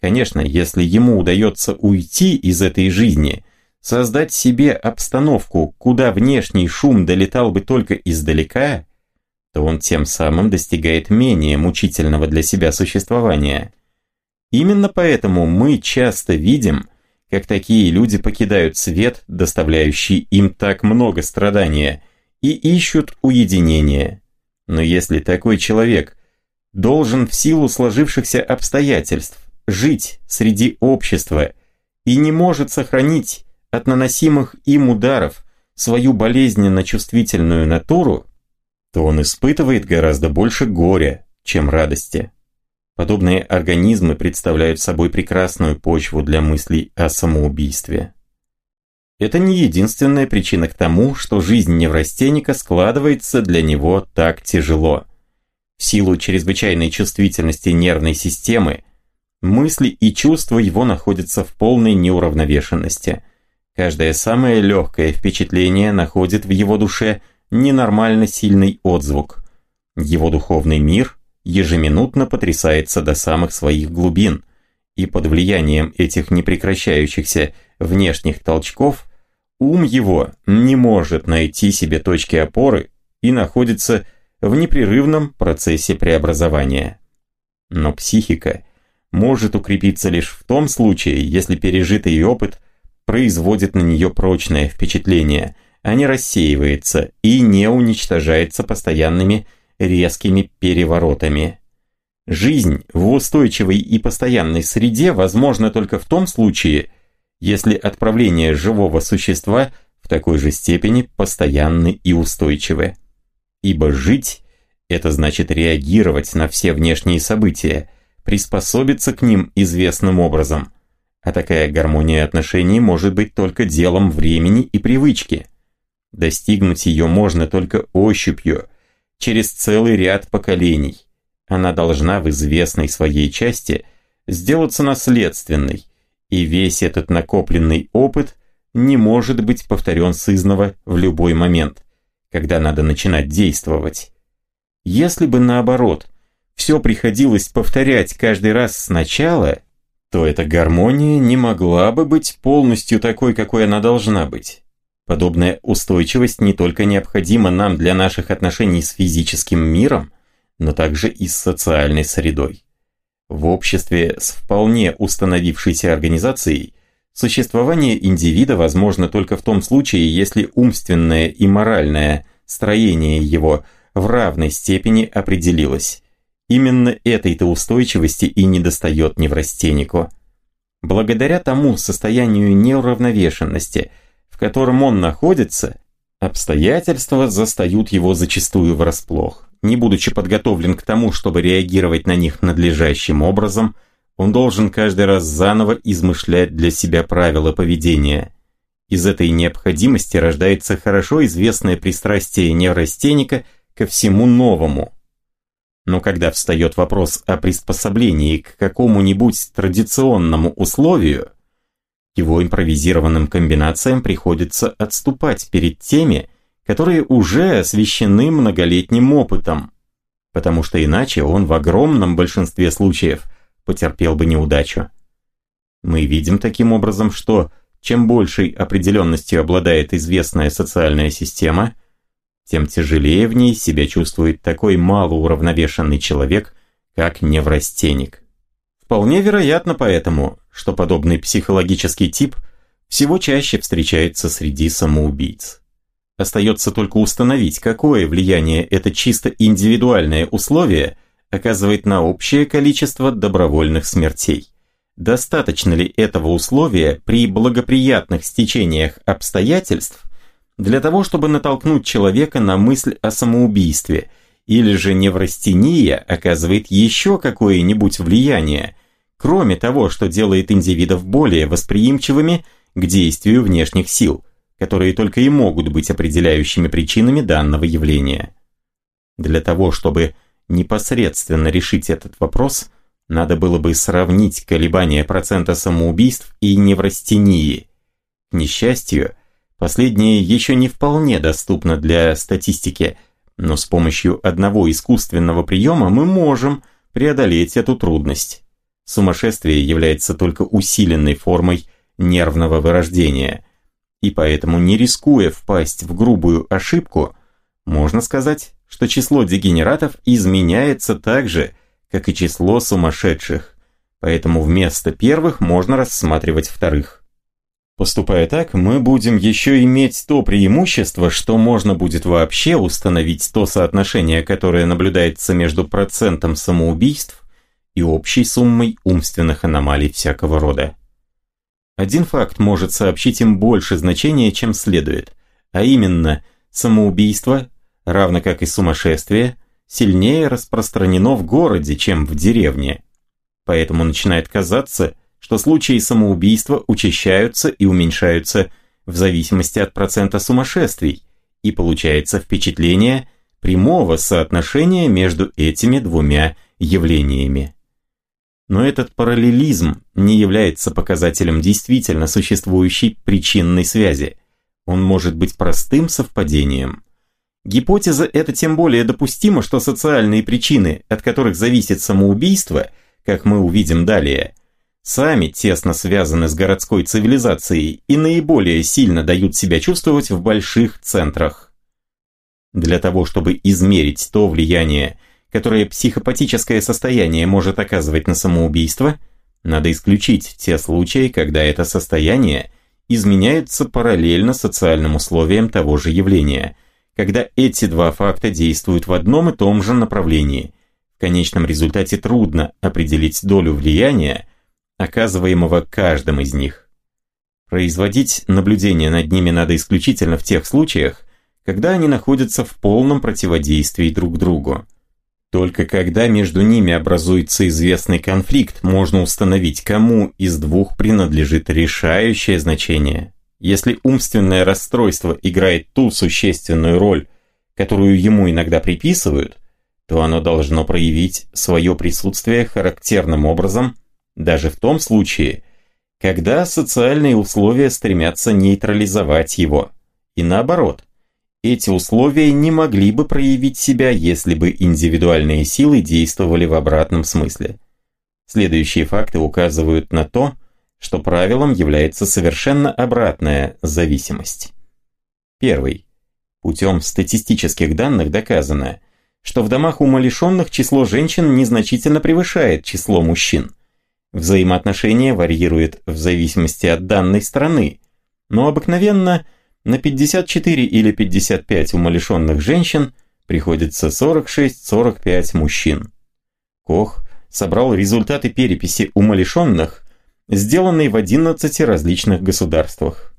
Конечно, если ему удается уйти из этой жизни, создать себе обстановку, куда внешний шум долетал бы только издалека, то он тем самым достигает менее мучительного для себя существования. Именно поэтому мы часто видим, как такие люди покидают свет, доставляющий им так много страдания, и ищут уединения. Но если такой человек должен в силу сложившихся обстоятельств жить среди общества и не может сохранить от наносимых им ударов свою болезненно-чувствительную натуру, то он испытывает гораздо больше горя, чем радости. Подобные организмы представляют собой прекрасную почву для мыслей о самоубийстве. Это не единственная причина к тому, что жизнь неврастенника складывается для него так тяжело. В силу чрезвычайной чувствительности нервной системы, мысли и чувства его находятся в полной неуравновешенности. Каждое самое легкое впечатление находит в его душе – ненормально сильный отзвук. Его духовный мир ежеминутно потрясается до самых своих глубин, и под влиянием этих непрекращающихся внешних толчков ум его не может найти себе точки опоры и находится в непрерывном процессе преобразования. Но психика может укрепиться лишь в том случае, если пережитый опыт производит на нее прочное впечатление, а не рассеивается и не уничтожается постоянными резкими переворотами. Жизнь в устойчивой и постоянной среде возможна только в том случае, если отправление живого существа в такой же степени постоянны и устойчивы. Ибо жить – это значит реагировать на все внешние события, приспособиться к ним известным образом. А такая гармония отношений может быть только делом времени и привычки – Достигнуть ее можно только ощупью, через целый ряд поколений. Она должна в известной своей части сделаться наследственной, и весь этот накопленный опыт не может быть повторен сызново в любой момент, когда надо начинать действовать. Если бы наоборот, все приходилось повторять каждый раз сначала, то эта гармония не могла бы быть полностью такой, какой она должна быть. Подобная устойчивость не только необходима нам для наших отношений с физическим миром, но также и с социальной средой. В обществе с вполне установившейся организацией существование индивида возможно только в том случае, если умственное и моральное строение его в равной степени определилось. Именно этой-то устойчивости и недостает неврастеннику. Благодаря тому состоянию неуравновешенности – в котором он находится, обстоятельства застают его зачастую врасплох. Не будучи подготовлен к тому, чтобы реагировать на них надлежащим образом, он должен каждый раз заново измышлять для себя правила поведения. Из этой необходимости рождается хорошо известное пристрастие неврастенника ко всему новому. Но когда встает вопрос о приспособлении к какому-нибудь традиционному условию, его импровизированным комбинациям приходится отступать перед теми, которые уже освещены многолетним опытом, потому что иначе он в огромном большинстве случаев потерпел бы неудачу. Мы видим таким образом, что чем большей определенностью обладает известная социальная система, тем тяжелее в ней себя чувствует такой малоуравновешенный человек, как неврастенник. Вполне вероятно поэтому, что подобный психологический тип всего чаще встречается среди самоубийц. Остается только установить, какое влияние это чисто индивидуальное условие оказывает на общее количество добровольных смертей. Достаточно ли этого условия при благоприятных стечениях обстоятельств для того, чтобы натолкнуть человека на мысль о самоубийстве, или же неврастения оказывает еще какое-нибудь влияние, кроме того, что делает индивидов более восприимчивыми к действию внешних сил, которые только и могут быть определяющими причинами данного явления. Для того, чтобы непосредственно решить этот вопрос, надо было бы сравнить колебания процента самоубийств и неврастении. К несчастью, последнее еще не вполне доступно для статистики, но с помощью одного искусственного приема мы можем преодолеть эту трудность. Сумасшествие является только усиленной формой нервного вырождения, и поэтому не рискуя впасть в грубую ошибку, можно сказать, что число дегенератов изменяется так же, как и число сумасшедших, поэтому вместо первых можно рассматривать вторых. Поступая так, мы будем еще иметь то преимущество, что можно будет вообще установить то соотношение, которое наблюдается между процентом самоубийств и общей суммой умственных аномалий всякого рода. Один факт может сообщить им больше значения, чем следует, а именно самоубийство, равно как и сумасшествие, сильнее распространено в городе, чем в деревне. Поэтому начинает казаться, что случаи самоубийства учащаются и уменьшаются в зависимости от процента сумасшествий, и получается впечатление прямого соотношения между этими двумя явлениями. Но этот параллелизм не является показателем действительно существующей причинной связи. Он может быть простым совпадением. Гипотеза эта тем более допустима, что социальные причины, от которых зависит самоубийство, как мы увидим далее, сами тесно связаны с городской цивилизацией и наиболее сильно дают себя чувствовать в больших центрах. Для того, чтобы измерить то влияние, которое психопатическое состояние может оказывать на самоубийство, надо исключить те случаи, когда это состояние изменяется параллельно социальным условиям того же явления, когда эти два факта действуют в одном и том же направлении. В конечном результате трудно определить долю влияния, оказываемого каждым из них. Производить наблюдение над ними надо исключительно в тех случаях, когда они находятся в полном противодействии друг другу. Только когда между ними образуется известный конфликт, можно установить, кому из двух принадлежит решающее значение. Если умственное расстройство играет ту существенную роль, которую ему иногда приписывают, то оно должно проявить свое присутствие характерным образом даже в том случае, когда социальные условия стремятся нейтрализовать его. И наоборот – эти условия не могли бы проявить себя, если бы индивидуальные силы действовали в обратном смысле. Следующие факты указывают на то, что правилом является совершенно обратная зависимость. Первый. Путем статистических данных доказано, что в домах умалишенных число женщин незначительно превышает число мужчин. Взаимоотношения варьируют в зависимости от данной страны, но обыкновенно – на 54 или 55 умалишенных женщин приходится 46-45 мужчин. Кох собрал результаты переписи умалишенных, сделанной в 11 различных государствах.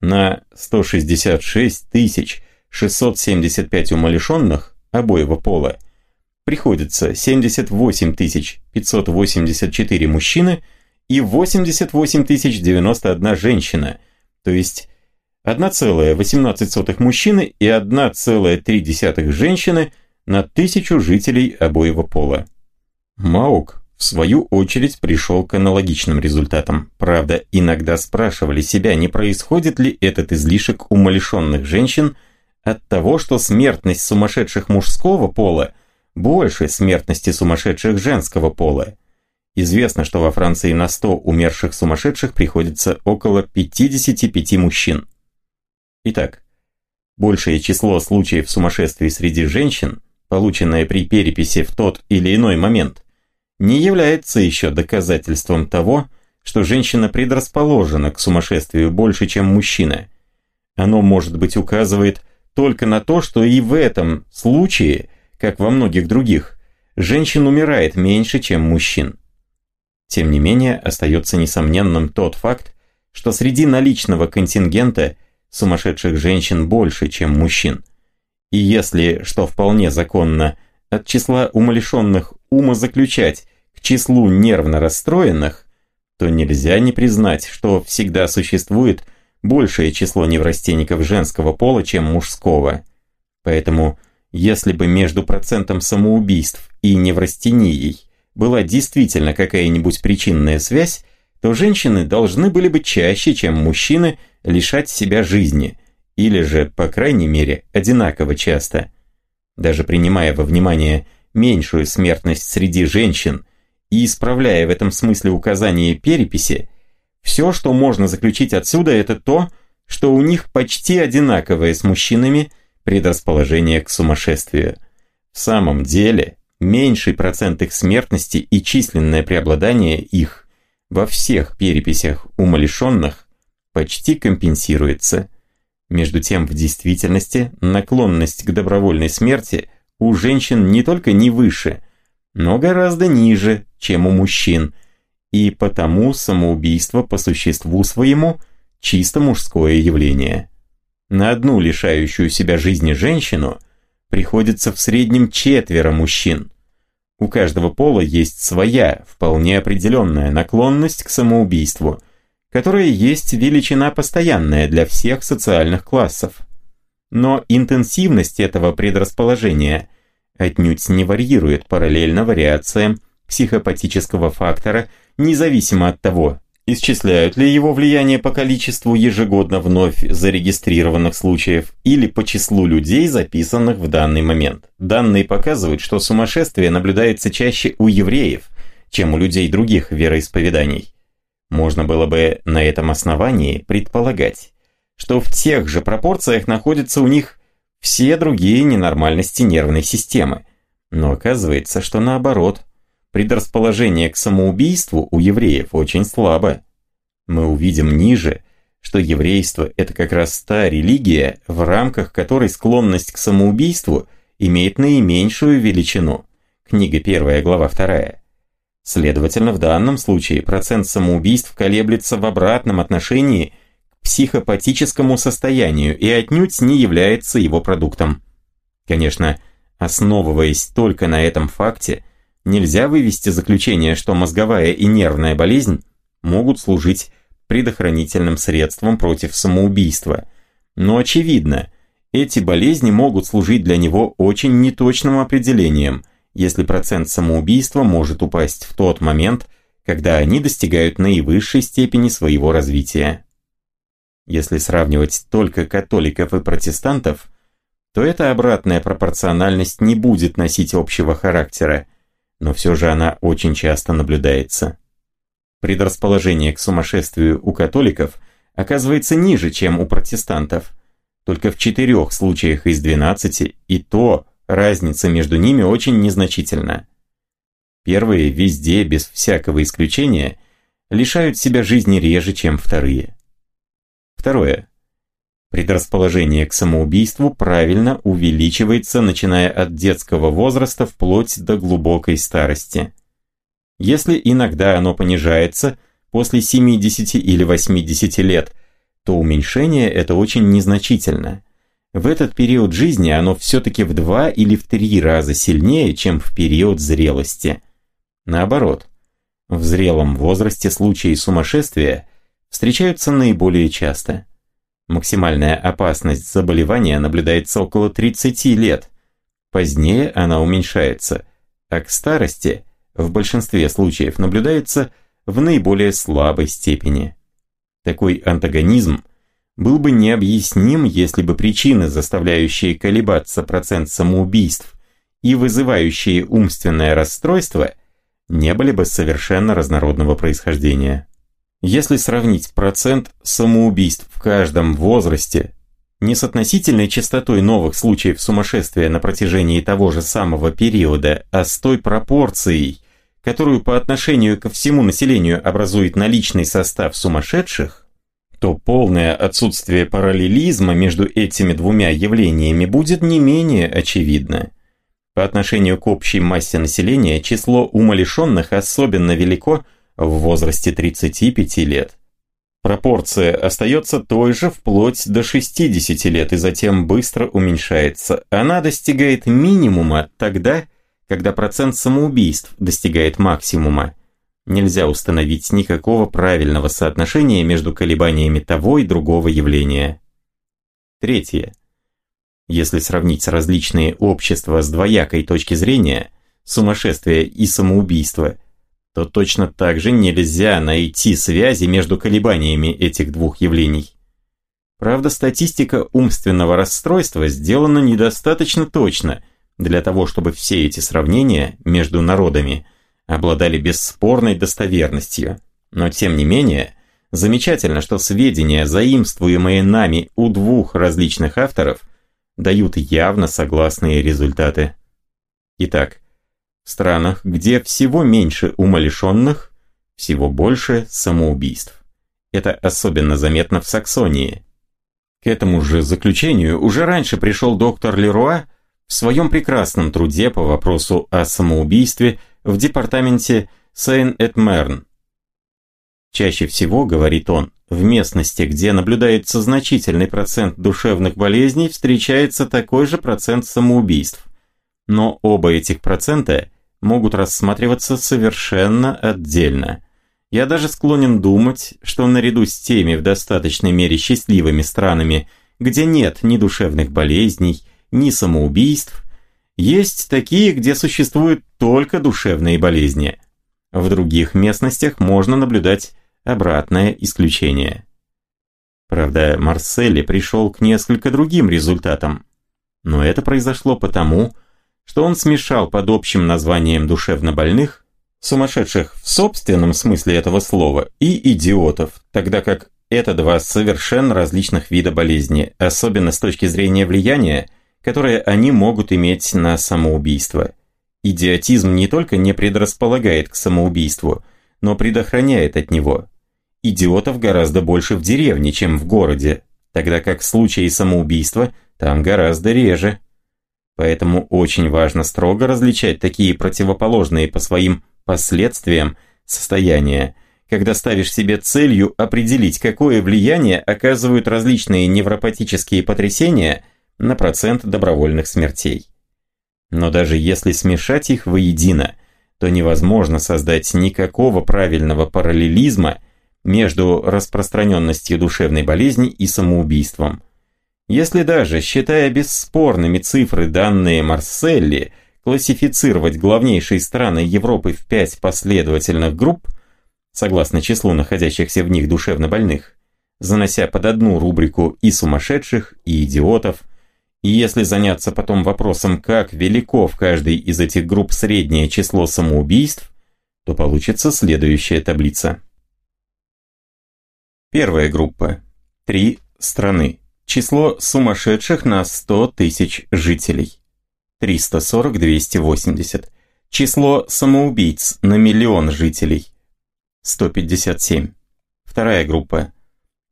На 166 675 умалишенных обоего пола приходится 78 584 мужчины и 88 091 женщина, то есть 1,18 мужчины и 1,3 женщины на тысячу жителей обоего пола. Маук, в свою очередь, пришел к аналогичным результатам. Правда, иногда спрашивали себя, не происходит ли этот излишек умалишенных женщин от того, что смертность сумасшедших мужского пола больше смертности сумасшедших женского пола. Известно, что во Франции на 100 умерших сумасшедших приходится около 55 мужчин. Итак, большее число случаев сумасшествий среди женщин, полученное при переписи в тот или иной момент, не является еще доказательством того, что женщина предрасположена к сумасшествию больше, чем мужчина. Оно, может быть, указывает только на то, что и в этом случае, как во многих других, женщин умирает меньше, чем мужчин. Тем не менее, остается несомненным тот факт, что среди наличного контингента сумасшедших женщин больше, чем мужчин. И если, что вполне законно, от числа умалишенных ума заключать к числу нервно расстроенных, то нельзя не признать, что всегда существует большее число неврастенников женского пола, чем мужского. Поэтому если бы между процентом самоубийств и неврастенией была действительно какая-нибудь причинная связь, то женщины должны были бы чаще, чем мужчины, лишать себя жизни, или же, по крайней мере, одинаково часто. Даже принимая во внимание меньшую смертность среди женщин и исправляя в этом смысле указания переписи, все, что можно заключить отсюда, это то, что у них почти одинаковое с мужчинами предрасположение к сумасшествию. В самом деле, меньший процент их смертности и численное преобладание их во всех переписях умалишенных почти компенсируется. Между тем, в действительности, наклонность к добровольной смерти у женщин не только не выше, но гораздо ниже, чем у мужчин, и потому самоубийство по существу своему чисто мужское явление. На одну лишающую себя жизни женщину приходится в среднем четверо мужчин. У каждого пола есть своя, вполне определенная наклонность к самоубийству, которая есть величина постоянная для всех социальных классов. Но интенсивность этого предрасположения отнюдь не варьирует параллельно вариациям психопатического фактора, независимо от того, исчисляют ли его влияние по количеству ежегодно вновь зарегистрированных случаев или по числу людей, записанных в данный момент. Данные показывают, что сумасшествие наблюдается чаще у евреев, чем у людей других вероисповеданий. Можно было бы на этом основании предполагать, что в тех же пропорциях находятся у них все другие ненормальности нервной системы. Но оказывается, что наоборот, предрасположение к самоубийству у евреев очень слабо. Мы увидим ниже, что еврейство – это как раз та религия, в рамках которой склонность к самоубийству имеет наименьшую величину. Книга 1, глава 2. Следовательно, в данном случае процент самоубийств колеблется в обратном отношении к психопатическому состоянию и отнюдь не является его продуктом. Конечно, основываясь только на этом факте, нельзя вывести заключение, что мозговая и нервная болезнь могут служить предохранительным средством против самоубийства. Но очевидно, эти болезни могут служить для него очень неточным определением – если процент самоубийства может упасть в тот момент, когда они достигают наивысшей степени своего развития. Если сравнивать только католиков и протестантов, то эта обратная пропорциональность не будет носить общего характера, но все же она очень часто наблюдается. Предрасположение к сумасшествию у католиков оказывается ниже, чем у протестантов. Только в четырех случаях из 12 и то Разница между ними очень незначительна. Первые везде, без всякого исключения, лишают себя жизни реже, чем вторые. Второе. Предрасположение к самоубийству правильно увеличивается, начиная от детского возраста вплоть до глубокой старости. Если иногда оно понижается после 70 или 80 лет, то уменьшение это очень незначительно. В этот период жизни оно все-таки в два или в три раза сильнее, чем в период зрелости. Наоборот, в зрелом возрасте случаи сумасшествия встречаются наиболее часто. Максимальная опасность заболевания наблюдается около 30 лет. Позднее она уменьшается, а к старости в большинстве случаев наблюдается в наиболее слабой степени. Такой антагонизм – был бы необъясним, если бы причины, заставляющие колебаться процент самоубийств и вызывающие умственное расстройство, не были бы совершенно разнородного происхождения. Если сравнить процент самоубийств в каждом возрасте не с относительной частотой новых случаев сумасшествия на протяжении того же самого периода, а с той пропорцией, которую по отношению ко всему населению образует наличный состав сумасшедших, то полное отсутствие параллелизма между этими двумя явлениями будет не менее очевидно. По отношению к общей массе населения число умалишенных особенно велико в возрасте 35 лет. Пропорция остается той же вплоть до 60 лет и затем быстро уменьшается. Она достигает минимума тогда, когда процент самоубийств достигает максимума нельзя установить никакого правильного соотношения между колебаниями того и другого явления. Третье. Если сравнить различные общества с двоякой точки зрения, сумасшествие и самоубийство, то точно так же нельзя найти связи между колебаниями этих двух явлений. Правда, статистика умственного расстройства сделана недостаточно точно для того, чтобы все эти сравнения между народами обладали бесспорной достоверностью. Но тем не менее, замечательно, что сведения, заимствуемые нами у двух различных авторов, дают явно согласные результаты. Итак, странах, где всего меньше умалишенных, всего больше самоубийств. Это особенно заметно в Саксонии. К этому же заключению уже раньше пришел доктор Леруа в своем прекрасном труде по вопросу о самоубийстве в департаменте Сейн-Эт-Мерн. Чаще всего, говорит он, в местности, где наблюдается значительный процент душевных болезней, встречается такой же процент самоубийств. Но оба этих процента могут рассматриваться совершенно отдельно. Я даже склонен думать, что наряду с теми в достаточной мере счастливыми странами, где нет ни душевных болезней, ни самоубийств, есть такие, где существуют только душевные болезни. В других местностях можно наблюдать обратное исключение. Правда, Марселли пришел к несколько другим результатам. Но это произошло потому, что он смешал под общим названием душевнобольных, сумасшедших в собственном смысле этого слова, и идиотов, тогда как это два совершенно различных вида болезни, особенно с точки зрения влияния, которое они могут иметь на самоубийство. Идиотизм не только не предрасполагает к самоубийству, но предохраняет от него. Идиотов гораздо больше в деревне, чем в городе, тогда как случаи самоубийства там гораздо реже. Поэтому очень важно строго различать такие противоположные по своим последствиям состояния, когда ставишь себе целью определить, какое влияние оказывают различные невропатические потрясения – на процент добровольных смертей. Но даже если смешать их воедино, то невозможно создать никакого правильного параллелизма между распространенностью душевной болезни и самоубийством. Если даже, считая бесспорными цифры, данные Марселли, классифицировать главнейшие страны Европы в пять последовательных групп, согласно числу находящихся в них душевно больных, занося под одну рубрику и сумасшедших, и идиотов – и если заняться потом вопросом, как велико в каждой из этих групп среднее число самоубийств, то получится следующая таблица. Первая группа. Три страны. Число сумасшедших на 100 тысяч жителей. 340-280. Число самоубийц на миллион жителей. 157. Вторая группа.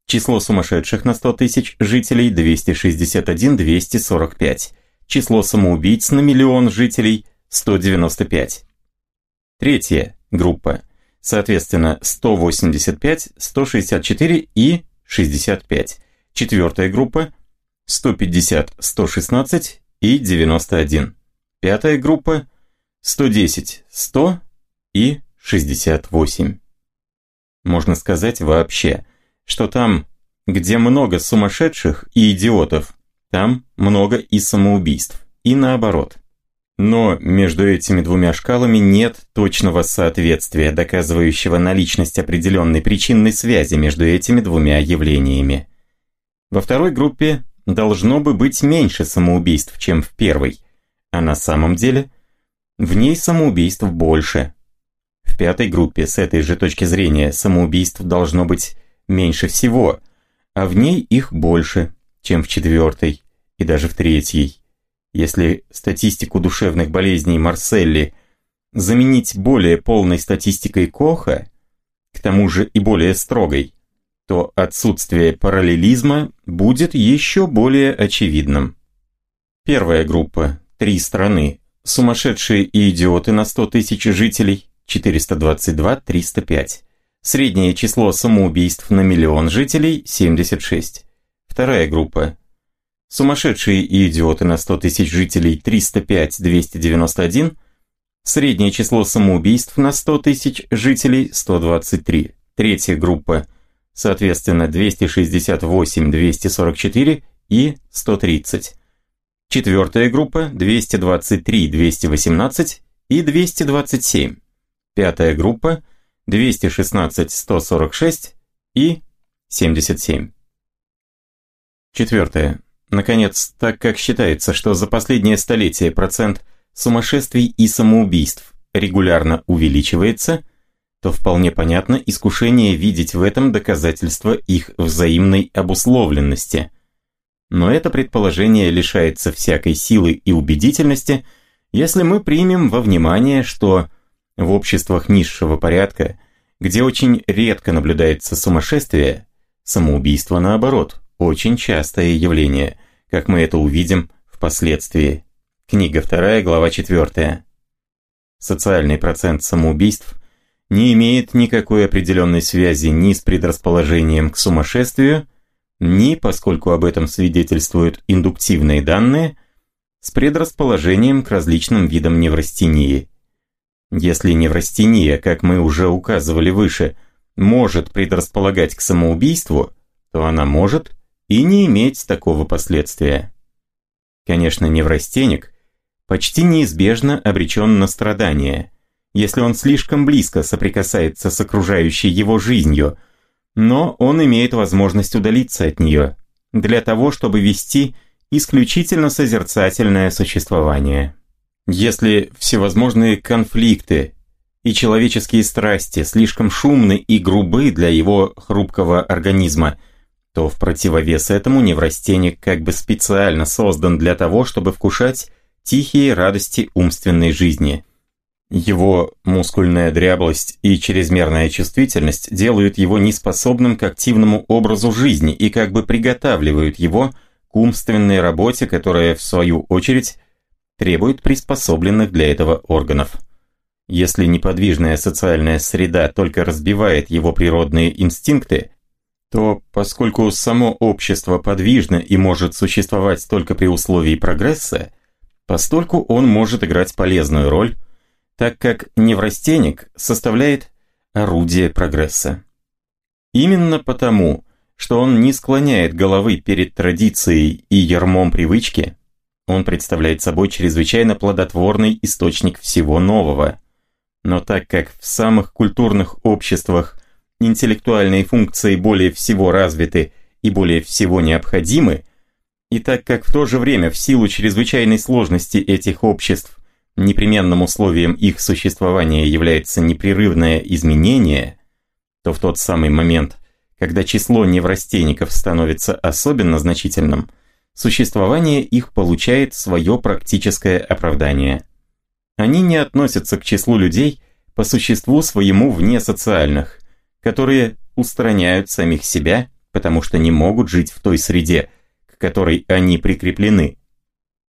Число сумасшедших на 100 тысяч жителей 261-245. Число самоубийц на миллион жителей 195. Третья группа. Соответственно, 185, 164 и 65. Четвертая группа. 150, 116 и 91. Пятая группа. 110, 100 и 68. Можно сказать вообще – что там, где много сумасшедших и идиотов, там много и самоубийств, и наоборот. Но между этими двумя шкалами нет точного соответствия, доказывающего наличность определенной причинной связи между этими двумя явлениями. Во второй группе должно бы быть меньше самоубийств, чем в первой, а на самом деле в ней самоубийств больше. В пятой группе с этой же точки зрения самоубийств должно быть меньше всего, а в ней их больше, чем в четвертой и даже в третьей. Если статистику душевных болезней Марселли заменить более полной статистикой Коха, к тому же и более строгой, то отсутствие параллелизма будет еще более очевидным. Первая группа, три страны, сумасшедшие и идиоты на 100 тысяч жителей, 422-305. Среднее число самоубийств на миллион жителей – 76. Вторая группа. Сумасшедшие и идиоты на 100 тысяч жителей – 305-291. Среднее число самоубийств на 100 тысяч жителей – 123. Третья группа. Соответственно, 268-244 и 130. Четвертая группа 223, 218 и 227. Пятая группа 216, 146 и 77. Четвертое. Наконец, так как считается, что за последнее столетие процент сумасшествий и самоубийств регулярно увеличивается, то вполне понятно искушение видеть в этом доказательство их взаимной обусловленности. Но это предположение лишается всякой силы и убедительности, если мы примем во внимание, что в обществах низшего порядка, где очень редко наблюдается сумасшествие, самоубийство наоборот, очень частое явление, как мы это увидим впоследствии. Книга 2, глава 4. Социальный процент самоубийств не имеет никакой определенной связи ни с предрасположением к сумасшествию, ни, поскольку об этом свидетельствуют индуктивные данные, с предрасположением к различным видам неврастении. Если неврастения, как мы уже указывали выше, может предрасполагать к самоубийству, то она может и не иметь такого последствия. Конечно, неврастенник почти неизбежно обречен на страдания, если он слишком близко соприкасается с окружающей его жизнью, но он имеет возможность удалиться от нее, для того, чтобы вести исключительно созерцательное существование. Если всевозможные конфликты и человеческие страсти слишком шумны и грубы для его хрупкого организма – то в противовес этому неврастенник как бы специально создан для того, чтобы вкушать тихие радости умственной жизни. Его мускульная дряблость и чрезмерная чувствительность делают его неспособным к активному образу жизни и как бы приготавливают его к умственной работе, которая, в свою очередь, требует приспособленных для этого органов. Если неподвижная социальная среда только разбивает его природные инстинкты, то поскольку само общество подвижно и может существовать только при условии прогресса, постольку он может играть полезную роль, так как неврастенник составляет орудие прогресса. Именно потому, что он не склоняет головы перед традицией и ермом привычки, он представляет собой чрезвычайно плодотворный источник всего нового. Но так как в самых культурных обществах интеллектуальные функции более всего развиты и более всего необходимы, и так как в то же время в силу чрезвычайной сложности этих обществ непременным условием их существования является непрерывное изменение, то в тот самый момент, когда число неврастенников становится особенно значительным, существование их получает свое практическое оправдание. Они не относятся к числу людей по существу своему вне социальных, которые устраняют самих себя, потому что не могут жить в той среде, к которой они прикреплены.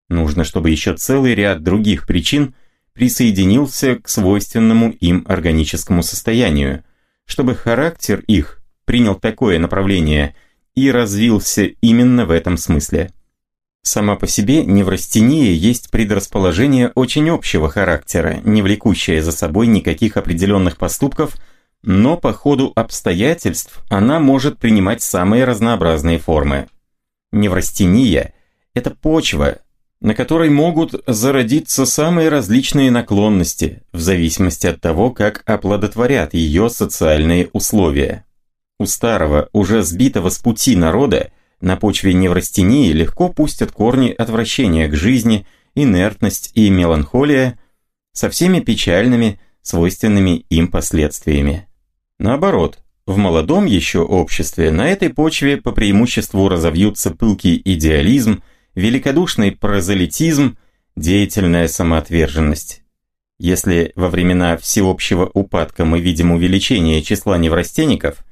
Нужно, чтобы еще целый ряд других причин присоединился к свойственному им органическому состоянию, чтобы характер их принял такое направление и развился именно в этом смысле. Сама по себе неврастения есть предрасположение очень общего характера, не влекущее за собой никаких определенных поступков – но по ходу обстоятельств она может принимать самые разнообразные формы. Неврастения – это почва, на которой могут зародиться самые различные наклонности, в зависимости от того, как оплодотворят ее социальные условия. У старого, уже сбитого с пути народа, на почве неврастении легко пустят корни отвращения к жизни, инертность и меланхолия со всеми печальными, свойственными им последствиями. Наоборот, в молодом еще обществе на этой почве по преимуществу разовьются пылкий идеализм, великодушный прозелитизм, деятельная самоотверженность. Если во времена всеобщего упадка мы видим увеличение числа неврастенников,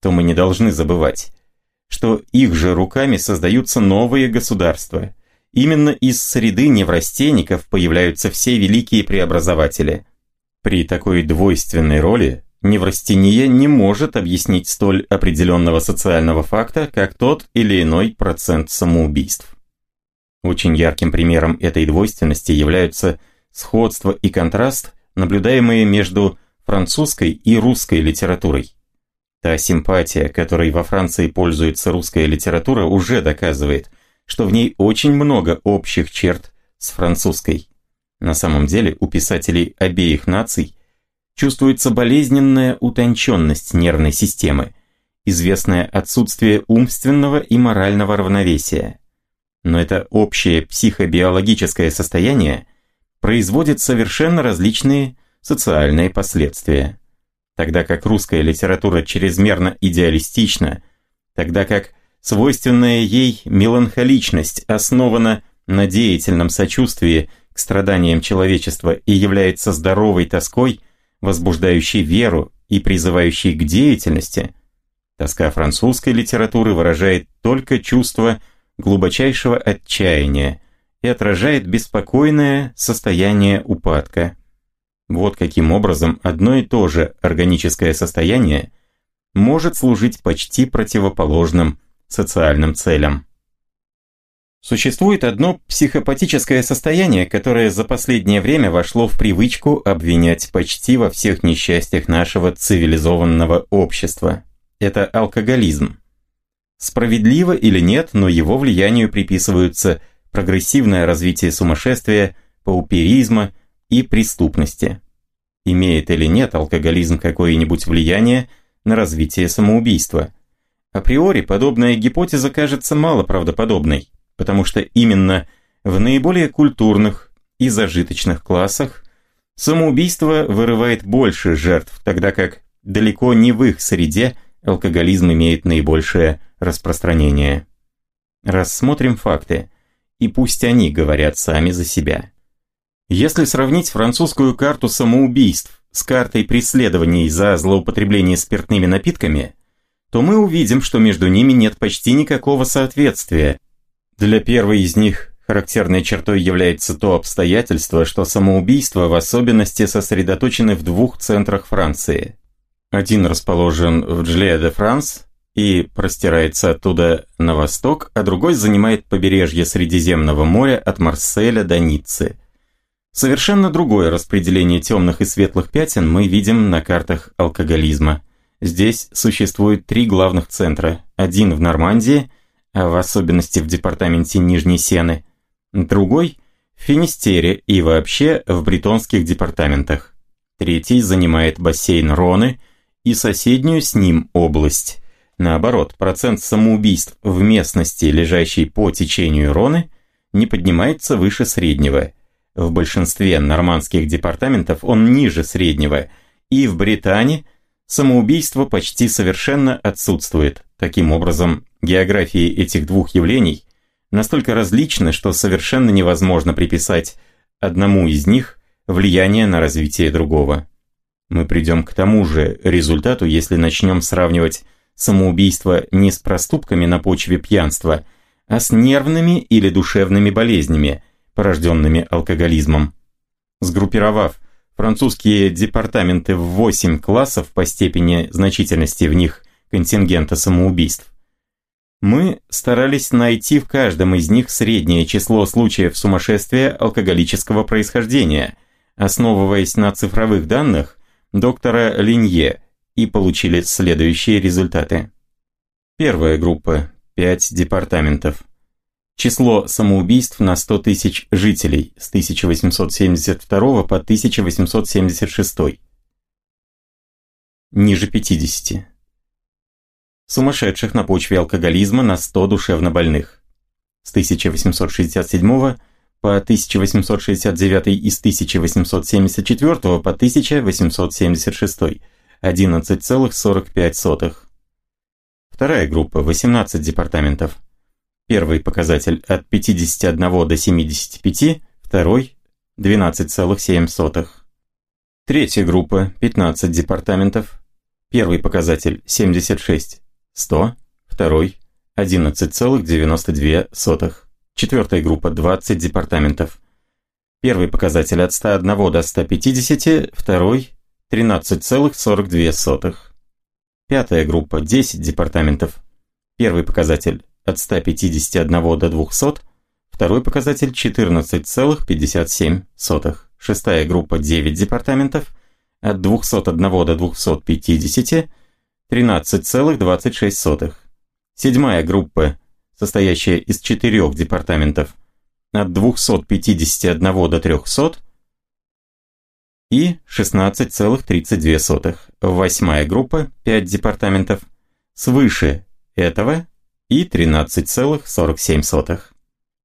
то мы не должны забывать, что их же руками создаются новые государства. Именно из среды неврастенников появляются все великие преобразователи. При такой двойственной роли Неврастения не может объяснить столь определенного социального факта, как тот или иной процент самоубийств. Очень ярким примером этой двойственности являются сходство и контраст, наблюдаемые между французской и русской литературой. Та симпатия, которой во Франции пользуется русская литература, уже доказывает, что в ней очень много общих черт с французской. На самом деле у писателей обеих наций чувствуется болезненная утонченность нервной системы, известное отсутствие умственного и морального равновесия. Но это общее психобиологическое состояние производит совершенно различные социальные последствия. Тогда как русская литература чрезмерно идеалистична, тогда как свойственная ей меланхоличность основана на деятельном сочувствии к страданиям человечества и является здоровой тоской, возбуждающей веру и призывающей к деятельности, тоска французской литературы выражает только чувство глубочайшего отчаяния и отражает беспокойное состояние упадка. Вот каким образом одно и то же органическое состояние может служить почти противоположным социальным целям. Существует одно психопатическое состояние, которое за последнее время вошло в привычку обвинять почти во всех несчастьях нашего цивилизованного общества. Это алкоголизм. Справедливо или нет, но его влиянию приписываются прогрессивное развитие сумасшествия, пауперизма и преступности. Имеет или нет алкоголизм какое-нибудь влияние на развитие самоубийства? Априори подобная гипотеза кажется малоправдоподобной, потому что именно в наиболее культурных и зажиточных классах самоубийство вырывает больше жертв, тогда как далеко не в их среде алкоголизм имеет наибольшее распространение. Рассмотрим факты, и пусть они говорят сами за себя. Если сравнить французскую карту самоубийств с картой преследований за злоупотребление спиртными напитками, то мы увидим, что между ними нет почти никакого соответствия. Для первой из них характерной чертой является то обстоятельство, что самоубийства в особенности сосредоточены в двух центрах Франции. Один расположен в Джле-де-Франс и простирается оттуда на восток, а другой занимает побережье Средиземного моря от Марселя до Ниццы – Совершенно другое распределение темных и светлых пятен мы видим на картах алкоголизма. Здесь существует три главных центра. Один в Нормандии, а в особенности в департаменте Нижней Сены. Другой в Финистере и вообще в бретонских департаментах. Третий занимает бассейн Роны и соседнюю с ним область. Наоборот, процент самоубийств в местности, лежащей по течению Роны, не поднимается выше среднего – в большинстве нормандских департаментов он ниже среднего, и в Британии самоубийство почти совершенно отсутствует. Таким образом, географии этих двух явлений настолько различны, что совершенно невозможно приписать одному из них влияние на развитие другого. Мы придем к тому же результату, если начнем сравнивать самоубийство не с проступками на почве пьянства, а с нервными или душевными болезнями – порожденными алкоголизмом. Сгруппировав французские департаменты в 8 классов по степени значительности в них контингента самоубийств, мы старались найти в каждом из них среднее число случаев сумасшествия алкоголического происхождения, основываясь на цифровых данных доктора Линье, и получили следующие результаты. Первая группа – 5 департаментов. Число самоубийств на 100 тысяч жителей с 1872 по 1876. Ниже 50. Сумасшедших на почве алкоголизма на 100 душевнобольных. С 1867 по 1869 и с 1874 по 1876. 11,45. Вторая группа, 18 департаментов. Первый показатель от 51 до 75, второй – 12,7. Третья группа – 15 департаментов. Первый показатель – 76, 100, второй – 11,92. Четвертая группа – 20 департаментов. Первый показатель от 101 до 150, второй – 13,42. Пятая группа – 10 департаментов. Первый показатель от 151 до 200, второй показатель 14,57. Шестая группа 9 департаментов, от 201 до 250, 13,26. Седьмая группа состоящая из четырех департаментов, от 251 до 300, и 16,32. Восьмая группа, 5 департаментов, свыше этого и 13,47.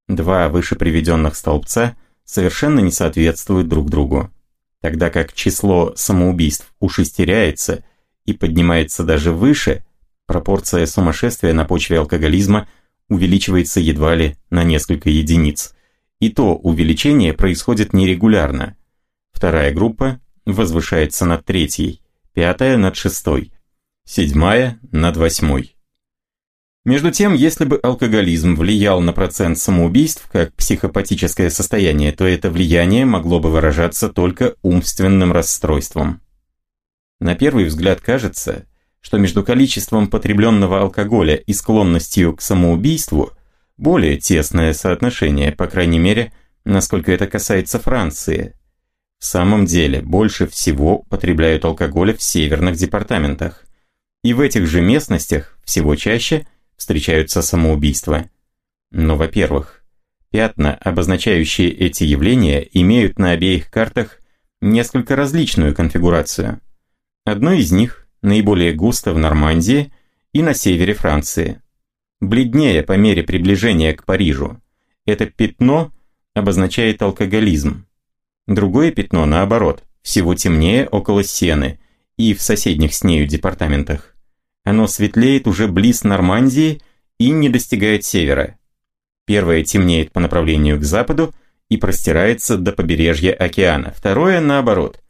Два выше приведенных столбца совершенно не соответствуют друг другу, тогда как число самоубийств ушестеряется и поднимается даже выше, пропорция сумасшествия на почве алкоголизма увеличивается едва ли на несколько единиц. И то увеличение происходит нерегулярно. Вторая группа возвышается над третьей, пятая над шестой, седьмая над восьмой. Между тем, если бы алкоголизм влиял на процент самоубийств как психопатическое состояние, то это влияние могло бы выражаться только умственным расстройством. На первый взгляд кажется, что между количеством потребленного алкоголя и склонностью к самоубийству более тесное соотношение, по крайней мере, насколько это касается Франции. В самом деле, больше всего потребляют алкоголя в северных департаментах. И в этих же местностях всего чаще встречаются самоубийства. Но, во-первых, пятна, обозначающие эти явления, имеют на обеих картах несколько различную конфигурацию. Одно из них наиболее густо в Нормандии и на севере Франции. Бледнее по мере приближения к Парижу. Это пятно обозначает алкоголизм. Другое пятно, наоборот, всего темнее около Сены и в соседних с нею департаментах. Оно светлеет уже близ Нормандии и не достигает севера. Первое темнеет по направлению к западу и простирается до побережья океана. Второе, наоборот,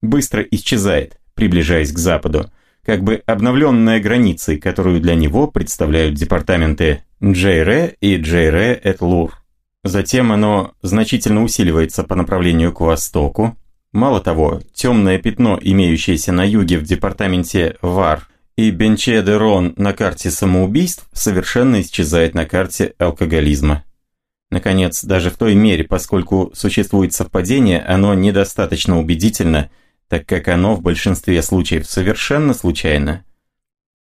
быстро исчезает, приближаясь к западу, как бы обновленная границей, которую для него представляют департаменты Джейре и Джейре эт Лур. Затем оно значительно усиливается по направлению к востоку. Мало того, темное пятно, имеющееся на юге в департаменте Вар и Бенче-де-Рон на карте самоубийств, совершенно исчезает на карте алкоголизма. Наконец, даже в той мере, поскольку существует совпадение, оно недостаточно убедительно – так как оно в большинстве случаев совершенно случайно.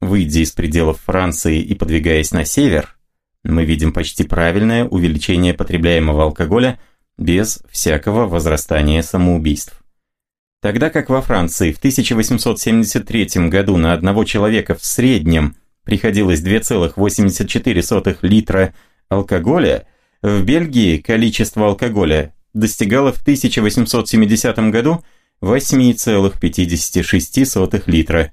Выйдя из пределов Франции и подвигаясь на север, мы видим почти правильное увеличение потребляемого алкоголя без всякого возрастания самоубийств. Тогда как во Франции в 1873 году на одного человека в среднем приходилось 2,84 литра алкоголя, в Бельгии количество алкоголя достигало в 1870 году 8,56 литра.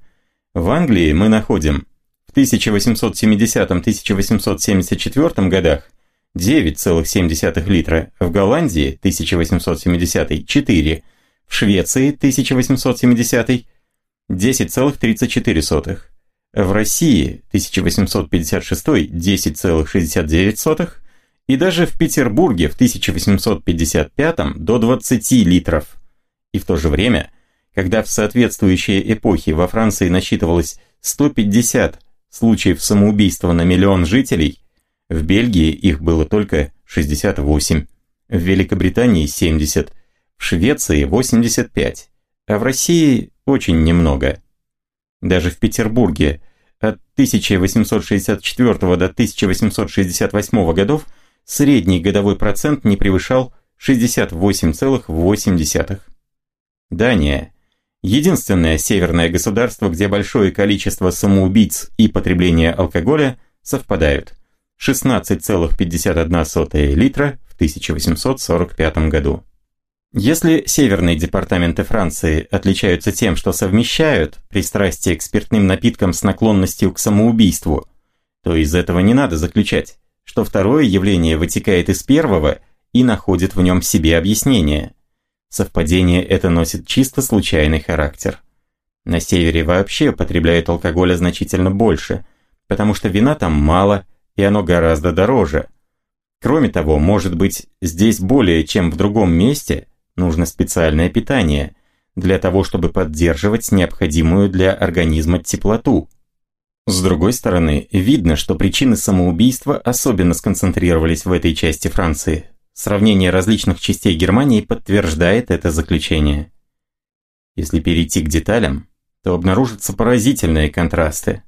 В Англии мы находим в 1870-1874 годах 9,7 литра, в Голландии 1870 4, в Швеции 1870 10,34, в России 1856 10,69 и даже в Петербурге в 1855 до 20 литров. И в то же время, когда в соответствующие эпохи во Франции насчитывалось 150 случаев самоубийства на миллион жителей, в Бельгии их было только 68, в Великобритании 70, в Швеции 85, а в России очень немного. Даже в Петербурге от 1864 до 1868 годов средний годовой процент не превышал 68,8. Дания – единственное северное государство, где большое количество самоубийц и потребление алкоголя совпадают. 16,51 литра в 1845 году. Если северные департаменты Франции отличаются тем, что совмещают пристрастие к спиртным напиткам с наклонностью к самоубийству, то из этого не надо заключать, что второе явление вытекает из первого и находит в нем себе объяснение – Совпадение это носит чисто случайный характер. На севере вообще потребляют алкоголя значительно больше, потому что вина там мало и оно гораздо дороже. Кроме того, может быть, здесь более чем в другом месте нужно специальное питание для того, чтобы поддерживать необходимую для организма теплоту. С другой стороны, видно, что причины самоубийства особенно сконцентрировались в этой части Франции, Сравнение различных частей Германии подтверждает это заключение. Если перейти к деталям, то обнаружатся поразительные контрасты.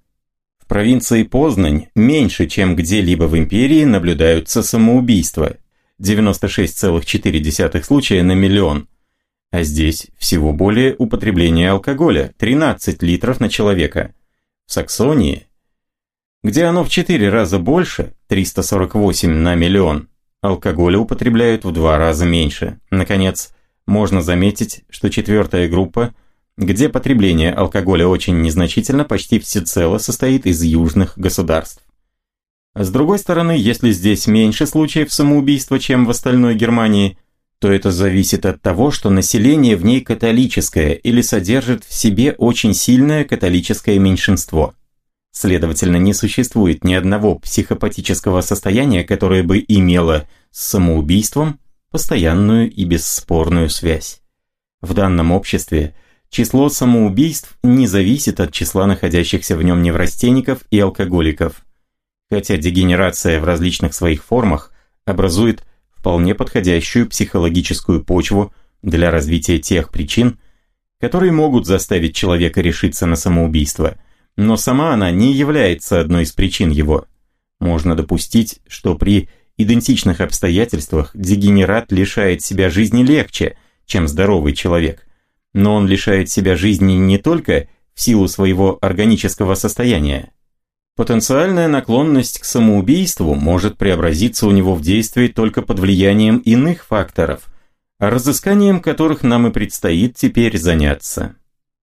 В провинции Познань меньше, чем где-либо в империи, наблюдаются самоубийства. 96,4 случая на миллион. А здесь всего более употребление алкоголя – 13 литров на человека. В Саксонии, где оно в 4 раза больше – 348 на миллион, алкоголя употребляют в два раза меньше. Наконец, можно заметить, что четвертая группа – где потребление алкоголя очень незначительно, почти всецело состоит из южных государств. С другой стороны, если здесь меньше случаев самоубийства, чем в остальной Германии, то это зависит от того, что население в ней католическое или содержит в себе очень сильное католическое меньшинство. Следовательно, не существует ни одного психопатического состояния, которое бы имело с самоубийством постоянную и бесспорную связь. В данном обществе Число самоубийств не зависит от числа находящихся в нем неврастенников и алкоголиков, хотя дегенерация в различных своих формах образует вполне подходящую психологическую почву для развития тех причин, которые могут заставить человека решиться на самоубийство, но сама она не является одной из причин его. Можно допустить, что при идентичных обстоятельствах дегенерат лишает себя жизни легче, чем здоровый человек – но он лишает себя жизни не только в силу своего органического состояния. Потенциальная наклонность к самоубийству может преобразиться у него в действии только под влиянием иных факторов, разысканием которых нам и предстоит теперь заняться.